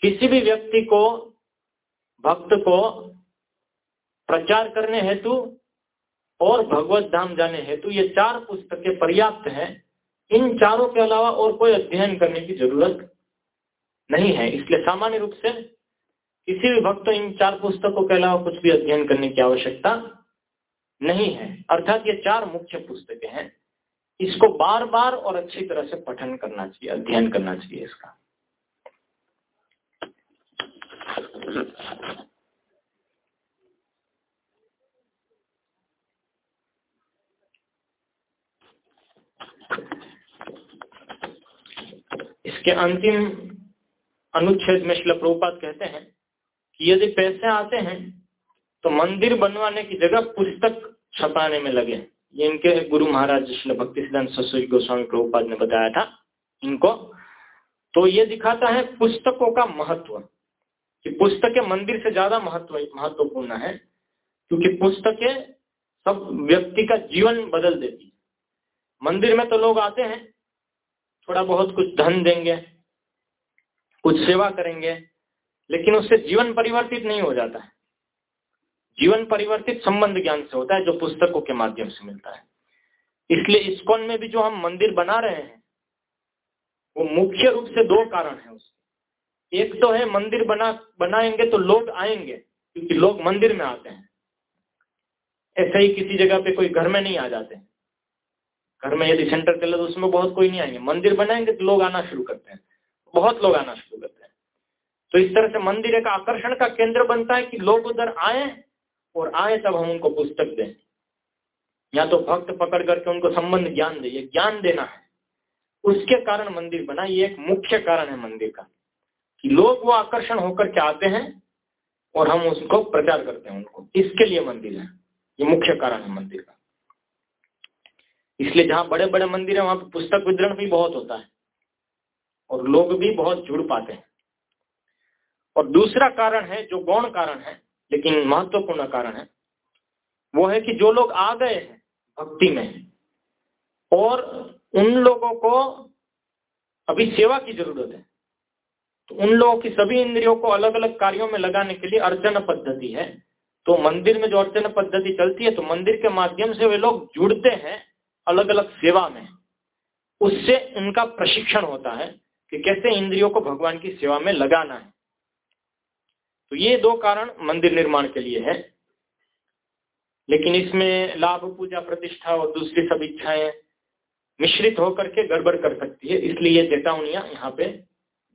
Speaker 1: किसी भी व्यक्ति को, भक्त को प्रचार करने हेतु और भगवत धाम जाने हेतु ये चार पुस्तकें पर्याप्त हैं। इन चारों के अलावा और कोई अध्ययन करने की ज़रूरत नहीं है। इसलिए सामान्य रूप से किसी भी भक्त इन चार पुस्तकों के अलावा कुछ भी अध्ययन करने की आवश्यकता नहीं है। अर्थात ये चार मुख्य पुस्तकें हैं। इसको बार बार और अच्छी तरह से पठन करना चाहिए, अध्ययन करना चाहिए इसका। इसके अंतिम अनुच्छेद में श्री प्रभुपात कहते हैं कि यदि पैसे आते हैं तो मंदिर बनवाने की जगह पुस्तक छपाने में लगे ये इनके गुरु महाराज श्री भक्ति सिद्धांत सरस्वती गोस्वामी प्रभुपाद ने बताया था इनको। तो ये दिखाता है पुस्तकों का महत्व, कि पुस्तकें मंदिर से ज़्यादा महत्व, महत्वपूर्ण है, क्योंकि पुस्तकें सब व्यक्ति का जीवन बदल देती है। मंदिर में तो लोग आते हैं थोड़ा बहुत कुछ धन देंगे, कुछ सेवा करेंगे, लेकिन उससे जीवन परिवर्तित नहीं हो जाता है। जीवन परिवर्तित संबंध ज्ञान से होता है, जो पुस्तकों के माध्यम से मिलता है। इसलिए इस्कॉन में भी जो हम मंदिर बना रहे हैं, वो मुख्य रूप से दो कारण है उसके। एक तो है, मंदिर बना, बनाएँगे तो लोग आएँगे, क्योंकि लोग मंदिर में आते हैं। ऐसे ही किसी जगह पे कोई घर में नहीं आ जाते। घर में यदि सेंटर चले तो उसमें बहुत कोई नहीं आएँगे। मंदिर बनाएँगे तो लोग आना शुरू करते हैं। बहुत लोग आना शुरू करते हैं। तो इस तरह से मंदिर एक आकर्षण का केंद्र बनता है कि लोग उधर आए और आए तब हम उनको पुस्तक दें। या तो भक्त पकड़ करके उनको संबंध ज्ञान दे। ये ज्ञान देना है। उसके कारण मंदिर बना। ये एक मुख्य कारण है मंदिर का। कि लोग वो आकर्षण होकर के आते हैं और हम उसको प्रचार करते हैं उनको। इसके लिए मंदिर है। ये मुख्य कारण है मंदिर का। इसलिए जहाँ बड़े बड़े मंदिर है, वहाँ पर पुस्तक वितरण भी बहुत होता है। और लोग भी बहुत जुड़ पाते हैं। और दूसरा कारण है, जो गौण कारण है, लेकिन महत्वपूर्ण कारण है, वो है कि जो लोग आ गए हैं भक्ति में, और उन लोगों को अभी सेवा की ज़रूरत है तो उन लोगों की सभी इंद्रियों को अलग अलग कार्यों में लगाने के लिए अर्चन पद्धति है। तो मंदिर में जो अर्चना पद्धति चलती है तो मंदिर के माध्यम से वे लोग जुड़ते हैं अलग अलग सेवा में, उससे उनका प्रशिक्षण होता है कि कैसे इंद्रियों को भगवान की सेवा में लगाना है। तो ये दो कारण मंदिर निर्माण के लिए है। लेकिन इसमें लाभ, पूजा, प्रतिष्ठा और दूसरी सब इच्छाएँ मिश्रित होकर के गड़बड़ कर सकती है, इसलिए ये चेतावनियाँ यहाँ पे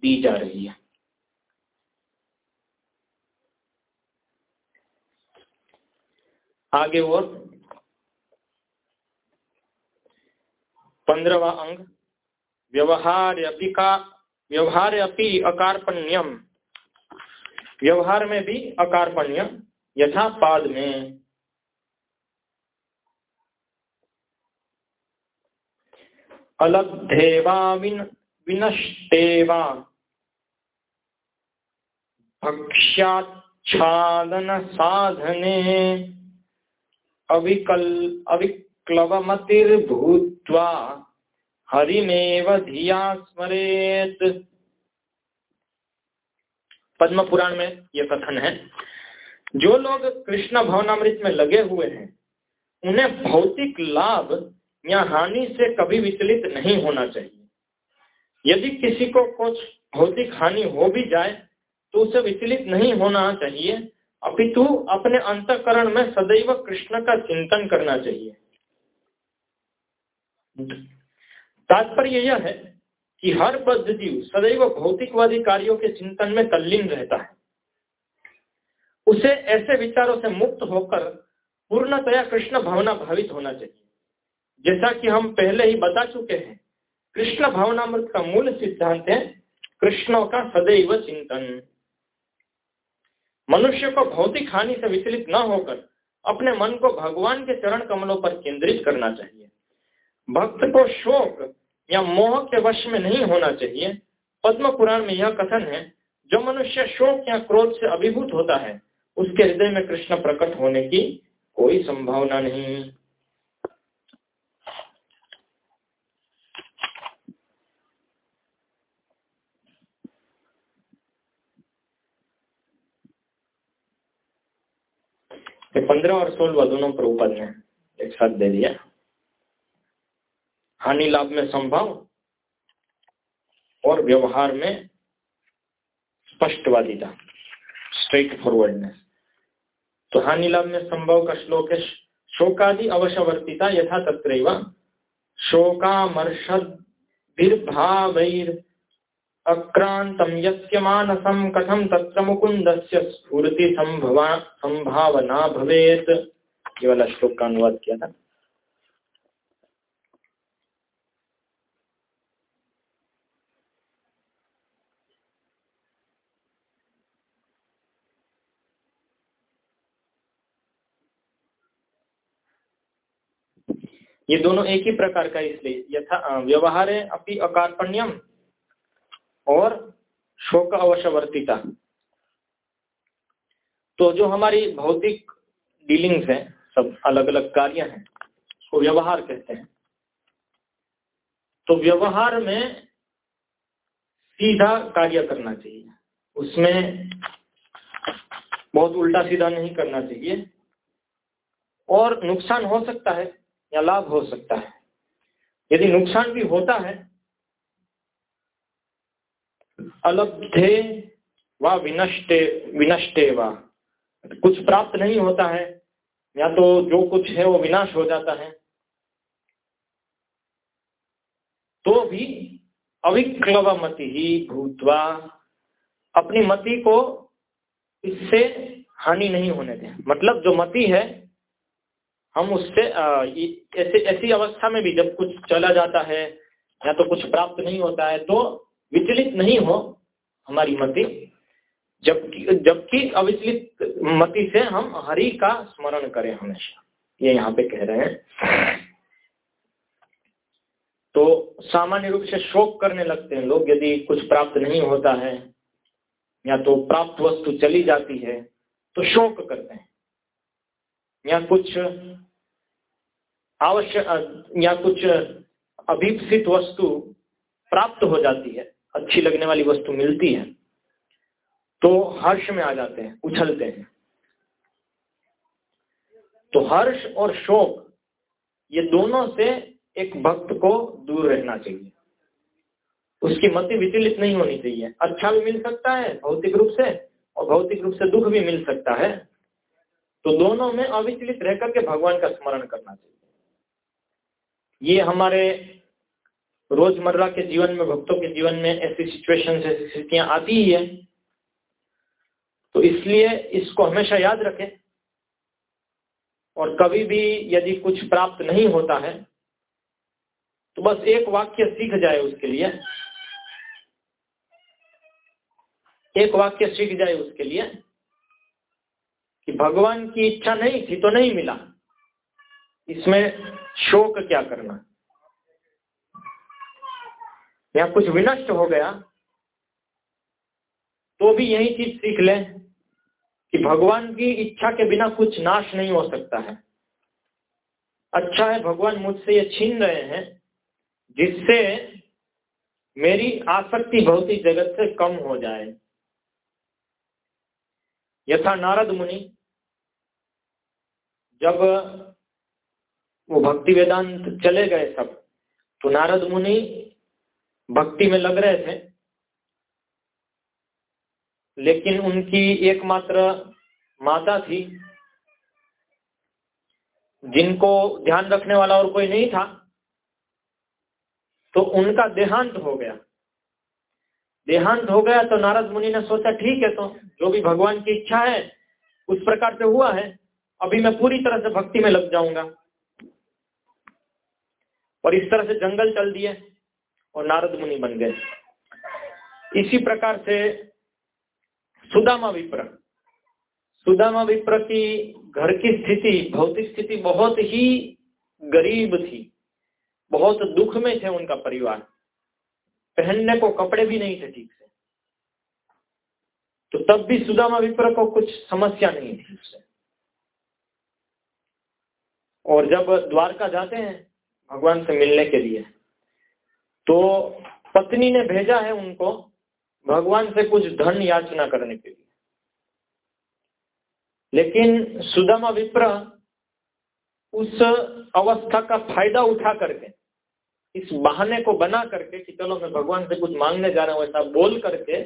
Speaker 1: दी जा रही है। आगे और पंद्रवा अंग। व्यवहार अपी का, व्यवहार अपी अकारपण्यम। व्यवहार में भी अकारपण्य यथा पाद में। अलब्धेवा विन विनष्टेवा। भक्ष्याच्छादन साधने अविकल अविक्लवमतिर्भूत्वा हरिमेव धिया स्मरेत। पद्म पुराण में ये कथन है। जो लोग कृष्ण भवनामृत में लगे हुए हैं, उन्हें भौतिक लाभ या हानि से कभी विचलित नहीं होना चाहिए। यदि किसी को कुछ भौतिक हानि हो भी जाए तो उसे विचलित नहीं होना चाहिए। अपितु अपने अंतकरण में सदैव कृष्ण का चिंतन करना चाहिए। तात्पर्य यह है कि हर बद्ध जीव सदैव भौतिकवादी कार्यों के चिंतन में तल्लीन रहता है। उसे ऐसे विचारों से मुक्त होकर पूर्णतया कृष्ण भावना भावित होना चाहिए। जैसा कि हम पहले ही बता चुके हैं, कृष्ण भावनामृत का मूल सिद्धांत है, कृष्णों का सदैव चिंतन। मनुष्य को भौतिक हानि से विचलित न होकर अपने मन को भगवान के चरण कमलों पर केंद्रित करना चाहिए। भक्त को शोक या मोह के वश में नहीं होना चाहिए। पद्म पुराण में यह कथन है, जो मनुष्य शोक या क्रोध से अभिभूत होता है, उसके हृदय में कृष्ण प्रकट होने की कोई संभावना नहीं। पंद्रह और सोलह दोनों प्रभुपद ने एक साथ दे दिया। हानि लाभ में संभव और व्यवहार में स्पष्टवादिता स्ट्रेट फॉरवर्डनेस तो हानि लाभ में संभव का श्लोक है, शोकादि अवशवर्तिता यथा तत्र शोकामर्षद्भिर्भावैर अक्रांतम यस्य मानसम कथम तत्र मुकुंदस्य स्फूर्ति संभवा संभावना भवेत। ये वाला श्लोक का अनुवाद किया था। ये दोनों एक ही प्रकार का इसलिए यथा व्यवहार अपनी अकार्पण्यम और शोक अवशवर्तिता तो जो हमारी भौतिक डीलिंग्स हैं, सब अलग अलग कार्य हैं, उसको व्यवहार कहते हैं। तो व्यवहार में सीधा कार्य करना चाहिए। उसमें बहुत उल्टा सीधा नहीं करना चाहिए। और नुकसान हो सकता है। या लाभ हो सकता है। यदि नुकसान भी होता है, अलब्धे व विनष्टे विनष्टे व, कुछ प्राप्त नहीं होता है, या तो जो कुछ है वो विनाश हो जाता है तो भी अविक्लव मति ही भूतवा अपनी मति को इससे हानि नहीं होने दें। मतलब जो मति है हम उससे ऐसे, ऐसी अवस्था में भी जब कुछ चला जाता है, या तो कुछ प्राप्त नहीं होता है तो विचलित नहीं हो हमारी मति। जबकि जबकि अविचलित मति से हम हरि का स्मरण करें हमेशा। ये यहाँ पे कह रहे हैं। तो सामान्य रूप से शोक करने लगते हैं लोग, यदि कुछ प्राप्त नहीं होता है, या तो प्राप्त वस्तु चली जाती है तो शोक करते हैं। या कुछ आवश्यक या कुछ अभिप्सित वस्तु प्राप्त हो जाती है, अच्छी लगने वाली वस्तु मिलती है तो हर्ष में आ जाते हैं, उछलते हैं। तो हर्ष और शोक, ये दोनों से एक भक्त को दूर रहना चाहिए। उसकी मति विचलित नहीं होनी चाहिए। अच्छा भी मिल सकता है, भौतिक रूप से, और भौतिक रूप से दुख भी मिल सकता है। तो दोनों में अविचलित रह करके भगवान का स्मरण करना चाहिए। ये हमारे रोज़मर्रा के जीवन में, भक्तों के जीवन में ऐसी सिचुएशन ऐसी स्थितियाँ आती ही है। तो इसलिए इसको हमेशा याद रखें। और कभी भी यदि कुछ प्राप्त नहीं होता है तो बस एक वाक्य सीख जाए उसके लिए। एक वाक्य सीख जाए उसके लिए। कि भगवान की इच्छा नहीं थी तो नहीं मिला। इसमें शोक क्या करना? या कुछ विनष्ट हो गया? तो भी यही चीज़ सीख ले कि भगवान की इच्छा के बिना कुछ नाश नहीं हो सकता है। अच्छा है, भगवान मुझसे ये छीन रहे हैं, जिससे मेरी आसक्ति भौतिक जगत से कम हो जाए। यथा नारद मुनि, जब वो भक्ति वेदांत चले गए सब तो नारद मुनि भक्ति में लग रहे थे। लेकिन उनकी एकमात्र माता थी, जिनको ध्यान रखने वाला और कोई नहीं था तो उनका देहांत हो गया। देहांत हो गया तो नारद मुनि ने सोचा, ठीक है तो जो भी भगवान की इच्छा है, उस प्रकार से हुआ है। अभी मैं पूरी तरह से भक्ति में लग जाऊँगा। और इस तरह से जंगल चल दिए और नारद मुनि बन गए। इसी प्रकार से सुदामा विप्र। सुदामा विप्र की घर की स्थिति, भौतिक स्थिति बहुत ही गरीब थी। बहुत दुख में थे उनका परिवार। पहनने को कपड़े भी नहीं थे ठीक से। तो तब भी सुदामा विप्र को कुछ समस्या नहीं थी उससे। और जब द्वारका जाते हैं भगवान से मिलने के लिए तो पत्नी ने भेजा है उनको भगवान से कुछ धन याचना करने के लिए। लेकिन सुदामा विप्र उस अवस्था का फ़ायदा उठा करके इस बहाने को बना करके कि चलो मैं भगवान से कुछ मांगने जा रहा हूँ, ऐसा बोल करके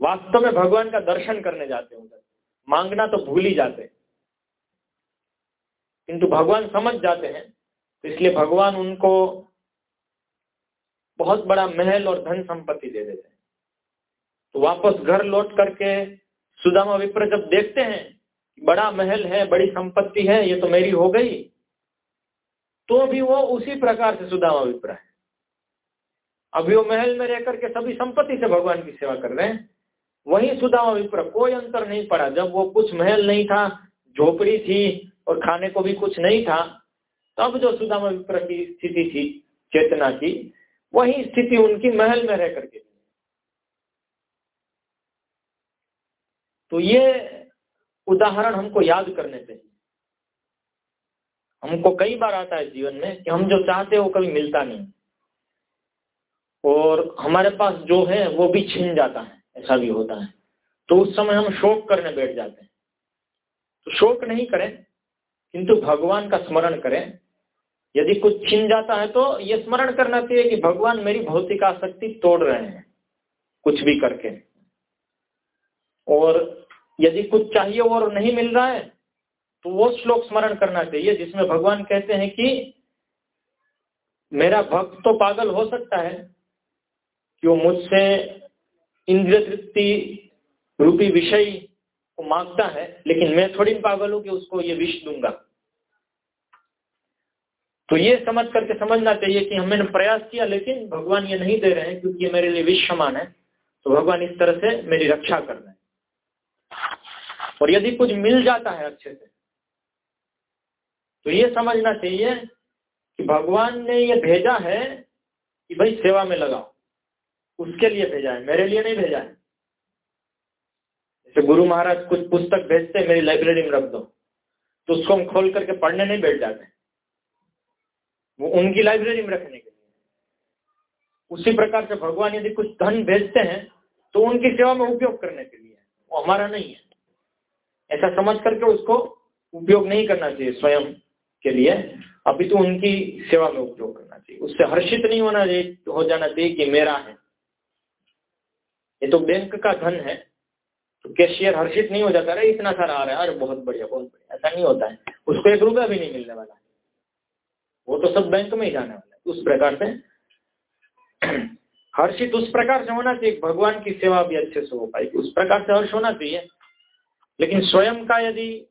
Speaker 1: वास्तव में भगवान का दर्शन करने जाते हैं मांगना तो भूल ही जाते। किंतु भगवान समझ जाते हैं तो इसलिए भगवान उनको बहुत बड़ा महल और धन संपत्ति दे देते हैं। तो वापस घर लौट करके सुदामा विप्र जब देखते हैं बड़ा महल है, बड़ी संपत्ति है, ये तो मेरी हो गई। तो भी वो उसी प्रकार से सुदामा विप्र है। अभी वो महल में रह करके सभी संपत्ति से भगवान की सेवा कर रहे हैं। वही सुदामा विप्र कोई अंतर नहीं पड़ा। जब वो कुछ महल नहीं था, झोपड़ी थी और खाने को भी कुछ नहीं था, तब जो सुदामा विप्र की स्थिति थी, चेतना की, वही स्थिति उनकी महल में रह करके तो ये उदाहरण हमको याद करने चाहिए। हमको कई बार आता है जीवन में कि हम जो चाहते हैं वो कभी मिलता नहीं। और हमारे पास जो है, वो भी छिन जाता है। ऐसा भी होता है। तो उस समय हम शोक करने बैठ जाते हैं। तो शोक नहीं करें, किंतु भगवान का स्मरण करें। यदि कुछ छिन जाता है तो ये स्मरण करना चाहिए कि भगवान मेरी भौतिक आसक्ति तोड़ रहे हैं, कुछ भी करके। और यदि कुछ चाहिए और नहीं मिल रहा है तो वो श्लोक स्मरण करना चाहिए, जिसमें भगवान कहते हैं कि मेरा भक्त तो पागल हो सकता है कि वो मुझसे इंद्रिय तृप्ति रूपी विषय को माँगता है, लेकिन मैं थोड़ी पागल हूँ कि उसको ये विष दूँगा। तो ये समझ करके समझना चाहिए कि हमने प्रयास किया, लेकिन भगवान ये नहीं दे रहे हैं, क्योंकि ये मेरे लिए विष समान है तो भगवान इस तरह से मेरी रक्षा कर रहे हैं। और यदि कुछ मिल जाता है अच्छे से तो ये समझना चाहिए कि भगवान ने ये भेजा है कि भाई सेवा में लगाओ। उसके लिए भेजा है, मेरे लिए नहीं भेजा है। जैसे गुरु महाराज कुछ पुस्तक भेजते मेरी लाइब्रेरी में रख दो। तो उसको हम खोल करके पढ़ने नहीं बैठ जाते। वो उनकी लाइब्रेरी में रखने के लिए। उसी प्रकार से भगवान यदि कुछ धन भेजते हैं तो उनकी सेवा में उपयोग करने के लिए। वो हमारा नहीं है। ऐसा समझ करके उसको उपयोग नहीं करना चाहिए, स्वयं। के लिए अभी तो उनकी सेवा में उपयोग करना चाहिए। उससे हर्षित नहीं होना चाहिए, हो जाना चाहिए कि मेरा है। ये तो बैंक का धन है तो कैशियर हर्षित नहीं हो जाता, अरे इतना सारा आ रहा है, अरे बहुत बढ़िया बहुत बढ़िया। ऐसा नहीं होता है। उसको एक रुपया भी नहीं मिलने वाला वो तो सब बैंक में ही जाने वाला है। उस प्रकार से हर्षित उस प्रकार से होना चाहिए, भगवान की सेवा भी अच्छे से हो पाएगी। उस प्रकार से हर्ष होना चाहिए। लेकिन स्वयं का यदि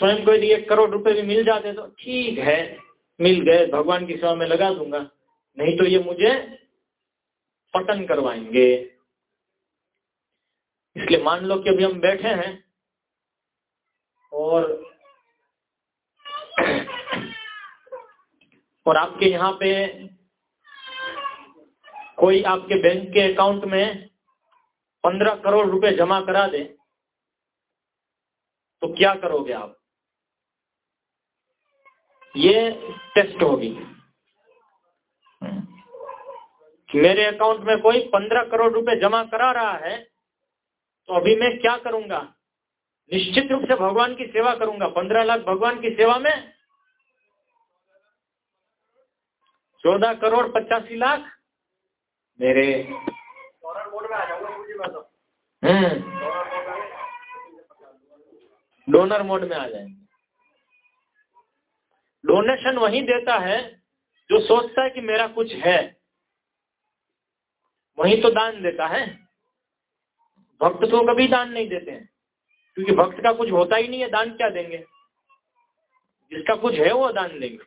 Speaker 1: स्वयं को यदि एक करोड़ रुपए भी मिल जाते तो ठीक है, मिल गए, भगवान की सेवा में लगा दूँगा। नहीं तो ये मुझे पतन करवाएँगे। इसलिए मान लो कि अभी हम बैठे हैं और और आपके यहाँ पे कोई आपके बैंक के अकाउंट में पंद्रह करोड़ रुपए जमा करा दे तो क्या करोगे आप? ये टेस्ट होगी। मेरे अकाउंट में कोई पंद्रह करोड़ रुपए जमा करा रहा है तो अभी मैं क्या करूँगा? निश्चित रूप से भगवान की सेवा करूँगा। पंद्रह लाख भगवान की सेवा में चौदह करोड़ पचासी लाख मेरे हम्म डोनर मोड में आ जाएँगे। डोनेशन वही देता है जो सोचता है कि मेरा कुछ है। वही तो दान देता है। भक्त तो कभी दान नहीं देते हैं, क्योंकि भक्त का कुछ होता ही नहीं है, दान क्या देंगे? जिसका कुछ है वो दान देंगे।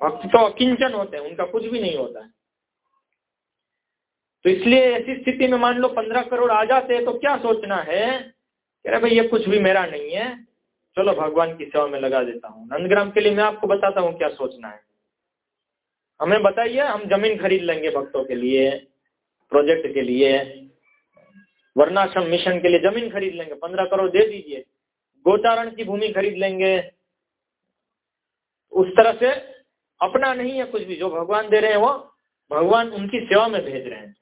Speaker 1: भक्त तो अकिंचन होते हैं, उनका कुछ भी नहीं होता है। तो इसलिए ऐसी स्थिति में मान लो पंद्रह करोड़ आ जाते हैं तो क्या सोचना है? कह रहे भाई ये कुछ भी मेरा नहीं है चलो भगवान की सेवा में लगा देता हूँ। नंदग्राम के लिए मैं आपको बताता हूँ क्या सोचना है। हमें बताइए, हम ज़मीन खरीद लेंगे भक्तों के लिए, प्रोजेक्ट के लिए, वर्णाश्रम मिशन के लिए ज़मीन खरीद लेंगे, पंद्रह करोड़ दे दीजिए, गोचारण की भूमि खरीद लेंगे। उस तरह से अपना नहीं है कुछ भी, जो भगवान दे रहे हैं वो भगवान उनकी सेवा में भेज रहे हैं।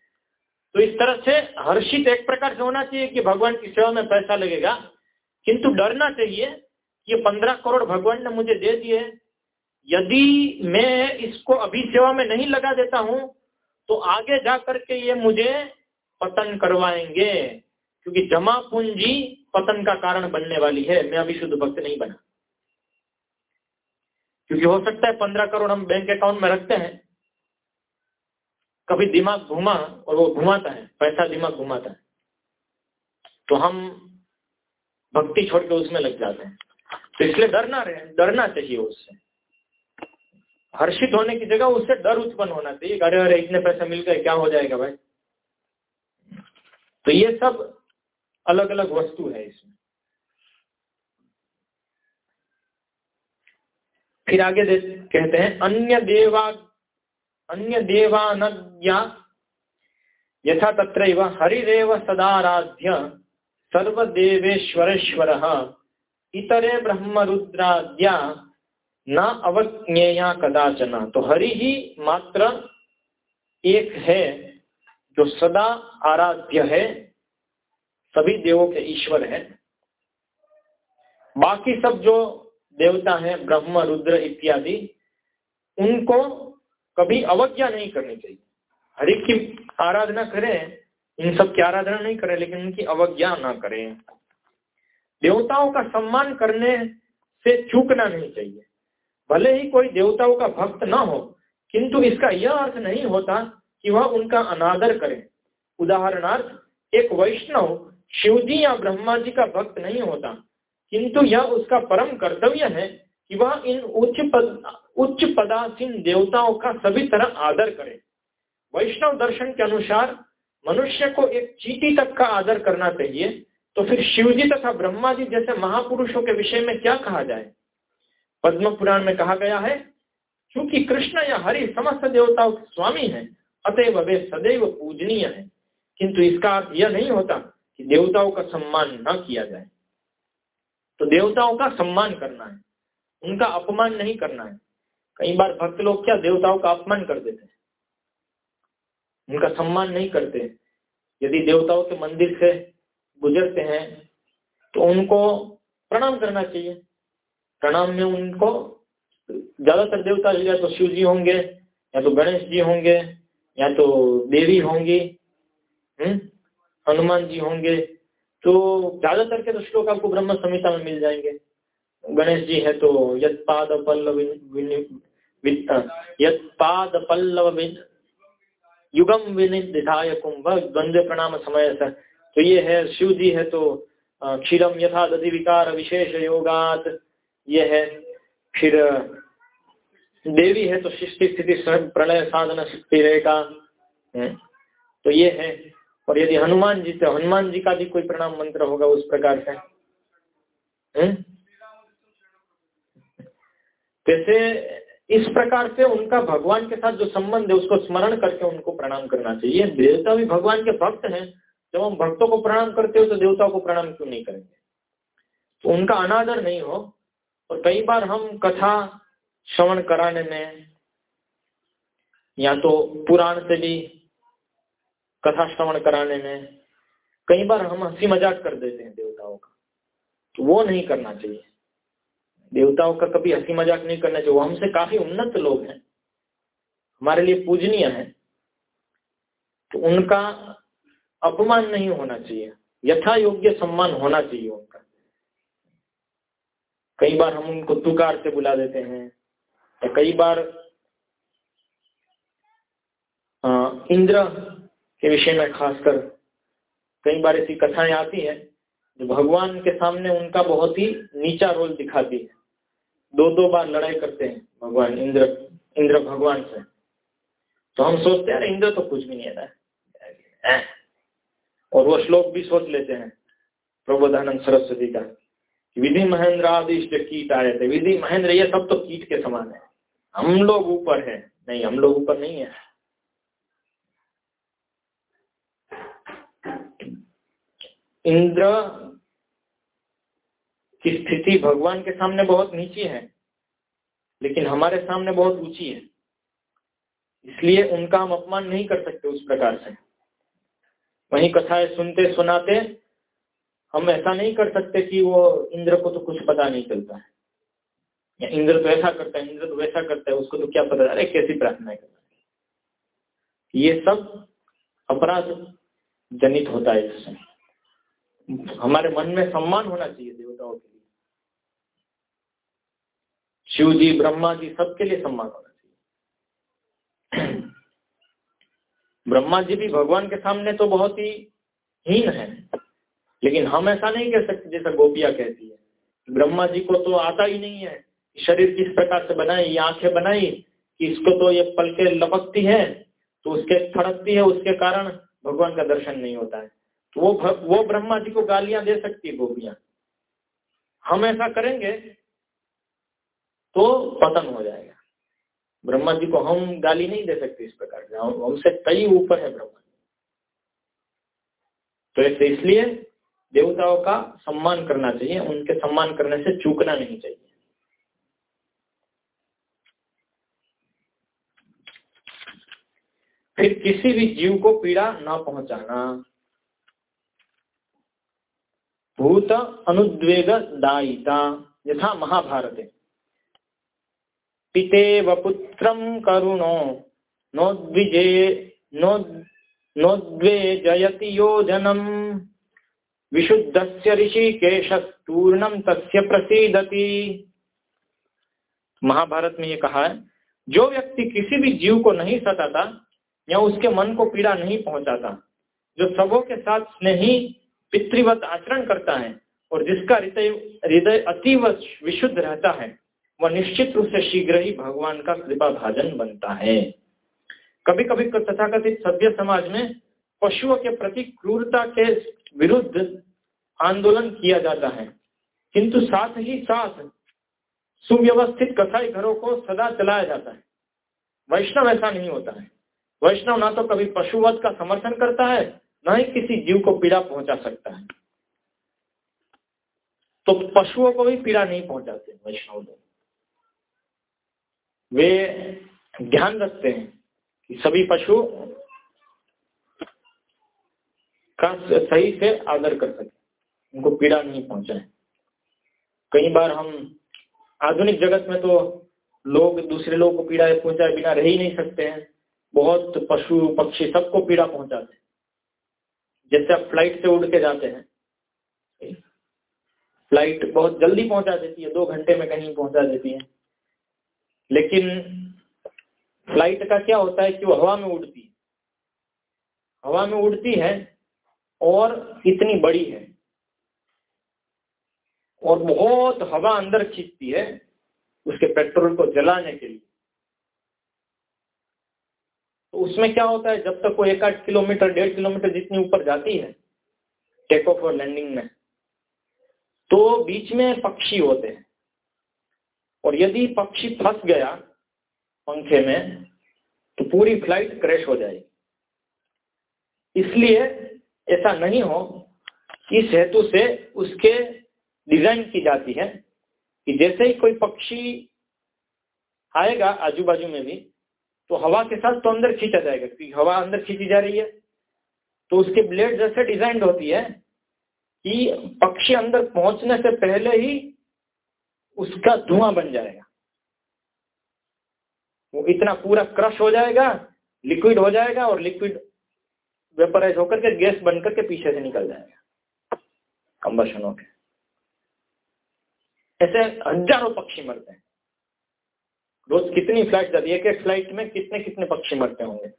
Speaker 1: तो इस तरह से हर्षित एक प्रकार से होना चाहिए कि भगवान की सेवा में पैसा लगेगा। किंतु डरना चाहिए ये पंद्रह करोड़ भगवान ने मुझे दे दिए यदि मैं इसको अभी सेवा में नहीं लगा देता हूँ तो आगे जा करके ये मुझे पतन करवाएँगे, क्योंकि जमा पूंजी पतन का कारण बनने वाली है। मैं अभी शुद्ध भक्त नहीं बना। क्योंकि हो सकता है पंद्रह करोड़ हम बैंक अकाउंट में रखते हैं, कभी दिमाग घुमा और वो घुमाता है, पैसा दिमाग घुमाता है। तो हम भक्ति छोड़ के उसमें लग जाते हैं। तो इसलिए डरना रहे डरना चाहिए उससे। हर्षित होने की जगह उससे डर उत्पन्न होना चाहिए। अरे अरे, इतने पैसे मिल गए, क्या हो जाएगा भाई? तो ये सब अलग अलग वस्तु है इसमें। फिर आगे कहते हैं, अन्य देवा, अन्य देवानज्ञा, यथा तत्र हरिदेव सदाराध्य सर्वदेवेश्वरेश्वर। इतरे ब्रह्म रुद्राद्या न अवज्ञेया कदाचना। तो हरि ही मात्र एक है, जो सदा आराध्य है, सभी देवों के ईश्वर है। बाकी सब जो देवता हैं, ब्रह्म, रुद्र इत्यादि, उनको कभी अवज्ञा नहीं करनी चाहिए। हरि की आराधना करें इन सब की आराधना नहीं करें, लेकिन उनकी अवज्ञा ना करें। देवताओं का सम्मान करने से चूकना नहीं चाहिए। भले ही कोई देवताओं का भक्त ना हो, किंतु इसका यह अर्थ नहीं होता कि वह उनका अनादर करे। उदाहरणार्थ, एक वैष्णव शिवजी या ब्रह्मा जी का भक्त नहीं होता, किंतु यह उसका परम कर्तव्य है कि वह इन उच्च पद, उच्च पदासीन देवताओं का सभी तरह आदर करे। वैष्णव दर्शन के अनुसार मनुष्य को एक चीटी तक का आदर करना चाहिए तो फिर शिवजी तथा ब्रह्मा जी जैसे महापुरुषों के विषय में क्या कहा जाए? पद्म पुराण में कहा गया है क्योंकि कृष्ण या हरि समस्त देवताओं के स्वामी है, अतएव वे सदैव पूजनीय है। किंतु इसका अर्थ यह नहीं होता कि देवताओं का सम्मान न किया जाए। तो देवताओं का सम्मान करना है, उनका अपमान नहीं करना है। कई बार भक्त लोग क्या देवताओं का अपमान कर देते हैं? उनका सम्मान नहीं करते। यदि देवताओं के मंदिर से गुजरते हैं तो उनको प्रणाम करना चाहिए। प्रणाम में उनको ज़्यादातर देवता या तो शिव जी होंगे, या तो गणेश जी होंगे, या तो देवी होंगी हम्म हनुमान जी होंगे तो ज़्यादातर के तो श्लोक आपको ब्रह्म संहिता में मिल जाएँगे। गणेश जी है तो यद पाद पल्लव यद पाद पल्लव युगम विनिधाय कुंभ द्वंद्व प्रणाम समय से तो ये है शिव जी है तो क्षीरम यथा दधि विकार विशेष योगात। ये है, फिर देवी है तो सृष्टि स्थिति प्रलय साधन शक्ति रेखा। तो ये है, और यदि हनुमान जी तो हनुमान जी का भी कोई प्रणाम मंत्र होगा उस प्रकार से। जैसे इस प्रकार से उनका भगवान के साथ जो संबंध है, उसको स्मरण करके उनको प्रणाम करना चाहिए। देवता भी भगवान के भक्त हैं। जब हम भक्तों को प्रणाम करते हो तो देवताओं को प्रणाम क्यों नहीं करेंगे? तो उनका अनादर नहीं हो। और कई बार हम कथा श्रवण कराने में या तो पुराण से भी कथा श्रवण कराने में कई बार हम हँसी मज़ाक कर देते हैं देवताओं का। तो वो नहीं करना चाहिए। देवताओं का कभी हँसी मज़ाक नहीं करना चाहिए। वो हमसे काफ़ी उन्नत लोग हैं। हमारे लिए पूजनीय है। तो उनका अपमान नहीं होना चाहिए। यथा योग्य सम्मान होना चाहिए उनका। कई बार हम उनको तुकार से बुला देते हैं। या कई बार इंद्र के विषय में खासकर कई बार ऐसी कथाएँ आती हैं जो भगवान के सामने उनका बहुत ही नीचा रोल दिखाती है। दो दो बार लड़ाई करते हैं भगवान, इंद्र इंद्र भगवान से। तो हम सोचते हैं इंद्र तो कुछ भी नहीं है और वो श्लोक भी सोच लेते हैं, प्रबोधानंद सरस्वती का विधि महेंद्र आदि कीट आए थे। विधि महेंद्र, ये सब तो कीट के समान है। हम लोग ऊपर है। नहीं, हम लोग ऊपर नहीं है। इंद्र की स्थिति भगवान के सामने बहुत नीची है, लेकिन हमारे सामने बहुत ऊँची है। इसलिए उनका हम अपमान नहीं कर सकते उस प्रकार से। वही कथाएँ सुनते सुनाते हम ऐसा नहीं कर सकते कि वो इंद्र को तो कुछ पता नहीं चलता है। या इंद्र तो ऐसा करता है, इंद्र तो वैसा करता है, उसको तो क्या पता, अरे कैसी प्रार्थना करना ये सब अपराध जनित होता है इससे। हमारे मन में सम्मान होना चाहिए देवताओं के लिए। शिव जी ब्रह्मा जी सबके लिए सम्मान होना चाहिए। ब्रह्मा जी भी भगवान के सामने तो बहुत ही हीन है, लेकिन हम ऐसा नहीं कह सकते जैसा गोपिया कहती है। ब्रह्मा जी को तो आता ही नहीं है। शरीर किस प्रकार से बनाई ये आँखें बनाई, कि इसको तो ये पलके लपकती है तो उसके थड़कती है, उसके कारण भगवान का दर्शन नहीं होता है। वो वो ब्रह्मा जी को गालियाँ दे सकती है गोपियाँ। हम ऐसा करेंगे तो पतन हो जाएगा। ब्रह्मा जी को हम गाली नहीं दे सकते इस प्रकार से। हमसे कई ऊपर है ब्रह्मा जी। तो इसलिए देवताओं का सम्मान करना चाहिए, उनके सम्मान करने से चूकना नहीं चाहिए। फिर किसी भी जीव को पीड़ा न पहुंचाना। भूत अनुद्वेग दायिता, यथा महाभारत। पिते पुत्र करुणो, नोद्विजे नोद्वे जयति योजनम। विशुद्ध से ऋषिकेशूर्णम तस्य प्रसिदति। महाभारत में ये कहा है, जो व्यक्ति किसी भी जीव को नहीं सताता, या उसके मन को पीड़ा नहीं पहुंचाता, जो सबों के साथ स्नेही पितृवत आचरण करता है और जिसका हृदय हृदय अतीव विशुद्ध रहता है, वह निश्चित रूप से शीघ्र ही भगवान का कृपा भाजन बनता है। कभी कभी तथाकथित सभ्य समाज में पशुओं के प्रति क्रूरता के विरुद्ध आंदोलन किया जाता है। किंतु साथ ही साथ सुव्यवस्थित कसाई घरों को सदा चलाया जाता है। वैष्णव ऐसा नहीं होता है। वैष्णव ना तो कभी पशुवध का समर्थन करता है न ही किसी जीव को पीड़ा पहुँचा सकता है। तो पशुओं को भी पीड़ा नहीं पहुंचाते वैष्णव लोग। वे ध्यान रखते हैं कि सभी पशु का सही से आदर कर सके, उनको पीड़ा नहीं पहुँचाए। कई बार हम आधुनिक जगत में तो लोग दूसरे लोगों को पीड़ा पहुँचाए बिना रह ही नहीं सकते हैं। बहुत पशु पक्षी सबको पीड़ा पहुंचाते हैं। जैसे आप फ़्लाइट से उड़ के जाते हैं। फ़्लाइट बहुत जल्दी पहुँचा देती है दो घंटे में कहीं पहुँचा देती है। लेकिन फ़्लाइट का क्या होता है कि वो हवा में उड़ती है। हवा में उड़ती है और इतनी बड़ी है। और बहुत हवा अंदर खींचती है उसके पेट्रोल को जलाने के लिए। उसमें क्या होता है, जब तक वो एक आठ किलोमीटर, डेढ़ किलोमीटर जितनी ऊपर जाती है टेक ऑफ़ और लैंडिंग में तो बीच में पक्षी होते हैं। और यदि पक्षी फंस गया पंखे में तो पूरी फ़्लाइट क्रैश हो जाएगी। इसलिए ऐसा नहीं हो इस हेतु से उसके डिज़ाइन की जाती है, कि जैसे ही कोई पक्षी आएगा आजू बाजू में भी तो हवा के साथ तो अंदर खींचा जाएगा, क्योंकि हवा अंदर खींची जा रही है। तो उसकी ब्लेड जैसे डिज़ाइन होती है कि पक्षी अंदर पहुँचने से पहले ही उसका धुआँ बन जाएगा। वो इतना पूरा क्रश हो जाएगा लिक्विड हो जाएगा और लिक्विड वेपराइज होकर के गैस बनकर के पीछे से निकल जाएगा। कंबर्शन होकर ऐसे हज़ारों पक्षी मरते हैं। रोज कितनी फ़्लाइट जाती है? एक एक फ़्लाइट में कितने कितने पक्षी मरते होंगे?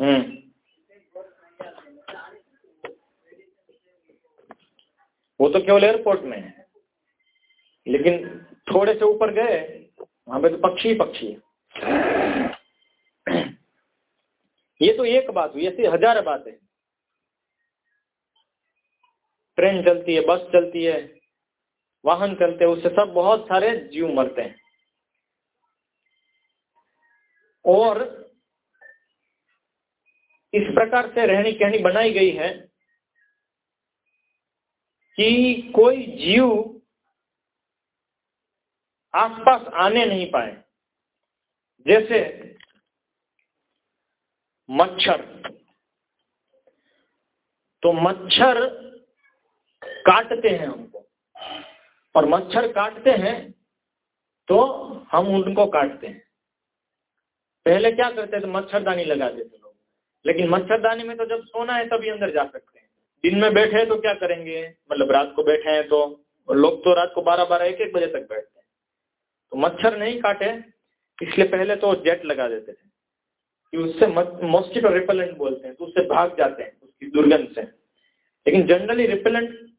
Speaker 1: हम्म। वो तो केवल एयरपोर्ट में है। लेकिन थोड़े से ऊपर गए, वहाँ पे तो पक्षी ही पक्षी है। ये तो एक बात हुई, ऐसी हज़ार बातें ट्रेन चलती है, बस चलती है, वाहन चलते हैं, उससे सब बहुत सारे जीव मरते हैं। और इस प्रकार से रहनी कहनी बनाई गई है कि कोई जीव आसपास आने नहीं पाए। जैसे मच्छर। तो मच्छर काटते हैं हमको और मच्छर काटते हैं तो हम उनको काटते हैं। पहले क्या करते थे? मच्छरदानी लगा देते लोग। लेकिन मच्छरदानी में तो जब सोना है, तभी अंदर जा सकते हैं। दिन में बैठे हैं तो क्या करेंगे? मतलब रात को बैठे हैं तो लोग तो रात को बारह बारह एक एक बजे तक बैठते हैं। तो मच्छर नहीं काटे, इसलिए पहले तो जेट लगा देते थे। कि उससे मॉस्किटो रिपेलेंट बोलते हैं तो उससे भाग जाते हैं, उसकी दुर्गंध से। लेकिन जनरली रिपेलेंट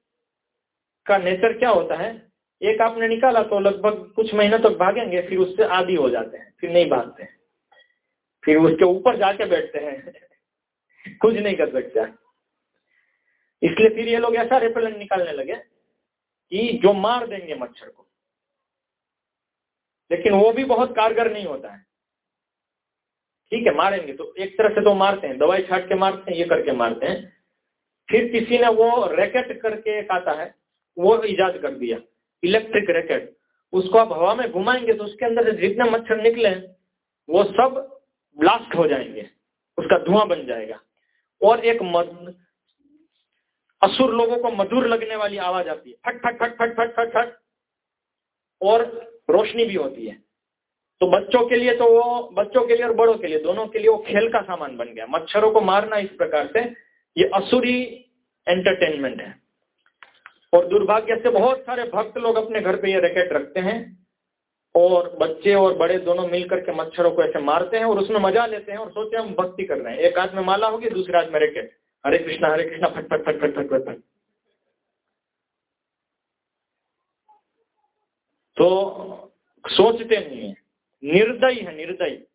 Speaker 1: का नेचर क्या होता है? एक आपने निकाला तो लगभग कुछ महीने तक तो भागेंगे, फिर उससे आदि हो जाते हैं, फिर नहीं भागते हैं। फिर उसके ऊपर जाके बैठते हैं। कुछ नहीं कर सकते इसलिए फिर ये लोग ऐसा रिपेलेंट निकालने लगे कि जो मार देंगे मच्छर को। लेकिन वो भी बहुत कारगर नहीं होता है। ठीक है, मारेंगे तो एक तरह से तो मारते हैं, दवाई छाट के मारते हैं, ये करके मारते हैं। फिर किसी ने वो रैकेट करके एक आता है वो इजाद कर दिया इलेक्ट्रिक रैकेट उसको आप हवा में घुमाएँगे तो उसके अंदर से जितने मच्छर निकले वो सब ब्लास्ट हो जाएँगे उसका धुआँ बन जाएगा। और एक मद, असुर लोगों को मधुर लगने वाली आवाज़ आती है फट फट फट फट फट फट फट और रोशनी भी होती है। तो बच्चों के लिए तो वो बच्चों के लिए और बड़ों के लिए दोनों के लिए वो खेल का सामान बन गया। मच्छरों को मारना इस प्रकार से ये असुरी एंटरटेनमेंट है। और दुर्भाग्य से बहुत सारे भक्त लोग अपने घर पे ये रैकेट रखते हैं और बच्चे और बड़े दोनों मिलकर के मच्छरों को ऐसे मारते हैं और उसमें मज़ा लेते हैं और सोचते हैं हम भक्ति कर रहे हैं। एक हाथ में माला होगी, दूसरे हाथ में रैकेट। हरे कृष्णा हरे कृष्णा, फट फट फट फट फट फट फट। तो सोचते नहीं है। निर्दयी है, निर्दयी।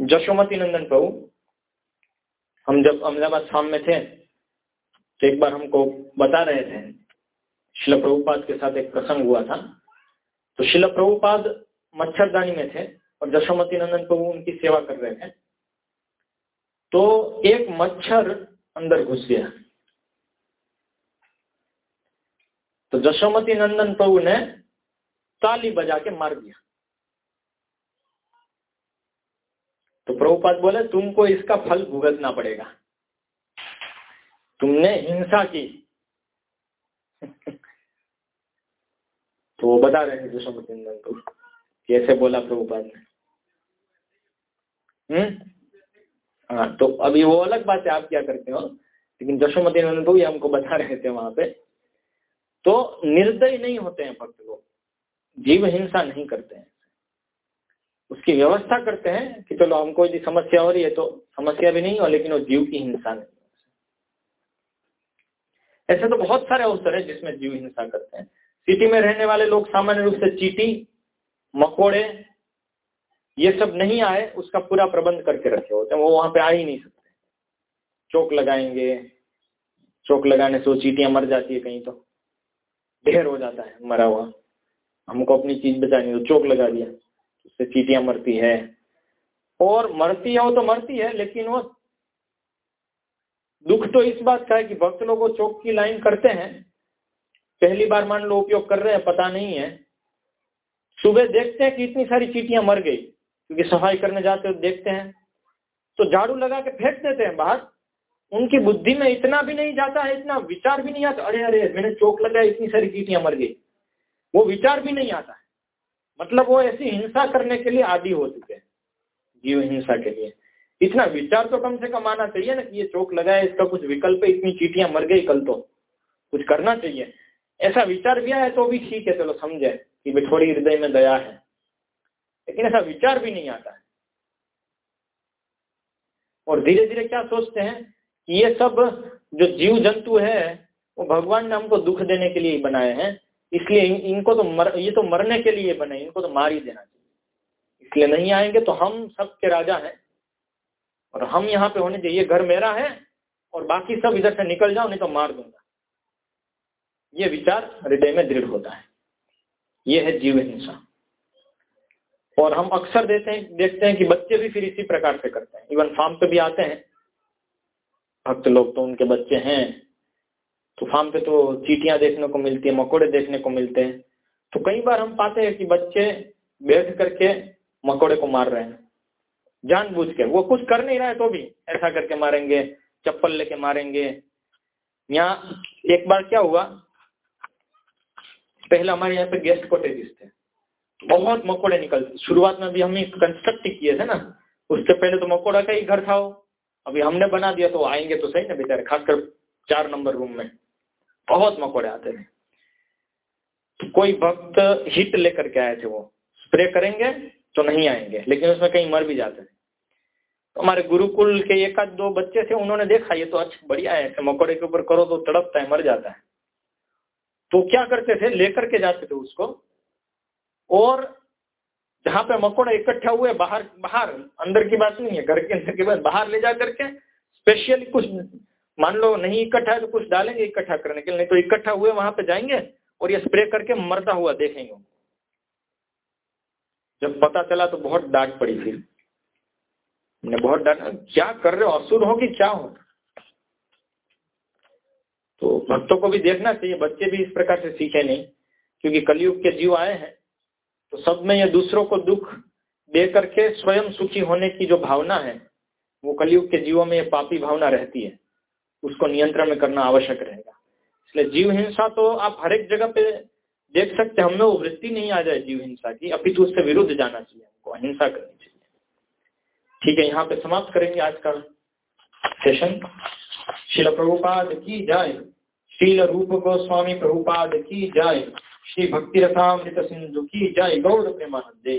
Speaker 1: जशोमती नंदन प्रभु हम जब अहमदाबाद शाम में थे तो एक बार हमको बता रहे थे, शिल प्रभुपाद के साथ एक प्रसंग हुआ था। तो शिल प्रभुपाद मच्छरदानी में थे और जशोमती नंदन प्रभु उनकी सेवा कर रहे थे। तो एक मच्छर अंदर घुस गया। तो जशोमती नंदन प्रभु ने ताली बजा के मार दिया। प्रभुपाद बोले, तुमको इसका फल भुगतना पड़ेगा। तुमने हिंसा की। तो वो बता रहे हैं को, कैसे बोला प्रभुपाद ने। हम्म? हाँ तो अभी वो अलग बात है आप क्या करते हो, लेकिन जशोमती नंदन तो हमको बता रहे थे वहाँ पे। तो निर्दय नहीं होते हैं भक्त लोग, जीव हिंसा नहीं करते हैं। उसकी व्यवस्था करते हैं कि चलो हमको यदि समस्या हो रही है तो समस्या भी नहीं हो लेकिन वो जीव की हिंसा नहीं ऐसे तो बहुत सारे अवसर है जिसमें जीव हिंसा करते हैं। सिटी में रहने वाले लोग सामान्य रूप से चीटी, मकोड़े, ये सब नहीं आए, उसका पूरा प्रबंध करके रखे होते हैं। वो वहाँ पे आ ही नहीं सकते। चौक लगाएँगे, चौक लगाने से वो चीटियाँ मर जाती है कहीं तो। ढेर हो जाता है, मरा हुआ। हमको अपनी चीज़ बचानी तो चौक लगा दिया। उससे चीटियाँ मरती है। और मरती है वो तो मरती है, लेकिन वो दुख तो इस बात का है कि भक्त लोग चौक की लाइन करते हैं। पहली बार मान लो उपयोग कर रहे हैं, पता नहीं है। सुबह देखते हैं कि इतनी सारी चीटियाँ मर गई, क्योंकि सफ़ाई करने जाते हो देखते हैं। तो झाड़ू लगा के फेंक देते हैं बाहर। उनकी बुद्धि में इतना भी नहीं जाता है, इतना विचार भी नहीं आता। अरे अरे, मैंने चौक लगाया, इतनी सारी चीटियाँ मर गई। वो विचार भी नहीं आता। मतलब वो ऐसी हिंसा करने के लिए आदि हो चुके हैं, जीव हिंसा के लिए। इतना विचार तो कम से कम आना चाहिए ना कि ये चौक लगाया इसका कुछ विकल्प है, इतनी चीटियाँ मर गई कल तो। कुछ करना चाहिए। ऐसा विचार भी आया तो भी ठीक है, चलो समझे कि भाई थोड़ी हृदय में दया है। लेकिन ऐसा विचार भी नहीं आता। और धीरे धीरे क्या सोचते हैं कि ये सब जो जीव जंतु है, वो भगवान ने हमको दुख देने के लिए ही बनाए हैं। इसलिए इन, इनको तो मर ये तो मरने के लिए बने इनको तो मार ही देना चाहिए। इसलिए नहीं आएँगे तो हम सबके राजा हैं और हम यहाँ पे होने चाहिए घर मेरा है और बाकी सब इधर से निकल जाओ नहीं तो मार दूँगा। ये विचार हृदय में दृढ़ होता है। ये है जीव हिंसा। और हम अक्सर देते हैं देखते हैं कि बच्चे भी फिर इसी प्रकार से करते हैं। इवन फार्म पे भी आते हैं। भक्त लोग तो उनके बच्चे हैं तो फार्म पे तो चीटियाँ देखने को मिलती है, मकोड़े देखने को मिलते हैं। तो कई बार हम पाते हैं कि बच्चे बैठ करके मकोड़े को मार रहे हैं। जानबूझ के वो कुछ कर नहीं रहा है तो भी ऐसा करके मारेंगे, चप्पल लेके मारेंगे। यहाँ एक बार क्या हुआ? पहले हमारे यहाँ पे गेस्ट कॉटेजेस थे। बहुत मकोड़े निकलते शुरुआत में भी हम कंस्ट्रक्ट किए थे ना। उससे पहले तो मकोड़ा का ही घर था अभी हमने बना दिया तो आएँगे तो सही ना बेचारे, खासकर चार नंबर रूम में। बहुत मकोड़े आते थे। कोई भक्त हिट लेकर के आए थे वो। स्प्रे करेंगे तो नहीं आएँगे, लेकिन उसमें कहीं मर भी जाते थे। तो हमारे गुरुकुल के एक आध दो बच्चे थे, उन्होंने देखा, ये तो अच्छा बढ़िया है मकोड़े के ऊपर करो तो तड़पता है, मर जाता है। तो क्या करते थे, लेकर के जाते थे उसको, और जहाँ पे मकोड़े इकट्ठा हुए, बाहर बाहर, अंदर की बात नहीं है, घर के अंदर की बात, बाहर ले जा करके स्पेशली कुछ मान लो नहीं इकट्ठा है तो कुछ डालेंगे इकट्ठा करने के लिए, नहीं तो इकट्ठा हुए वहाँ पे जाएँगे और ये स्प्रे करके मरता हुआ देखेंगे। जब पता चला तो बहुत डांट पड़ी थी। मैंने बहुत डांट क्या कर रहे हो? असुर हो कि क्या हो? तो भक्तों को भी देखना चाहिए, बच्चे भी इस प्रकार से सीखे नहीं, क्योंकि कलयुग के जीव आए हैं। तो सब में ये दूसरों को दुख दे करके स्वयं सुखी होने की जो भावना है, वो कलयुग के जीवों में ये पापी भावना रहती है। उसको नियंत्रण में करना आवश्यक रहेगा। इसलिए जीव हिंसा तो आप हर एक जगह पे देख सकते हैं हमें वो वृत्ति नहीं आ जाए जीव हिंसा की। अपितु उससे विरुद्ध जाना चाहिए हमको, अहिंसा करनी चाहिए। ठीक है, यहाँ पे समाप्त करेंगे आज का सेशन शिल प्रभुपाद की जाए शील रूप गोस्वामी प्रभुपाद की जाए श्री भक्ति रथामृत सिंधु की जय। गौर प्रेमानंदे।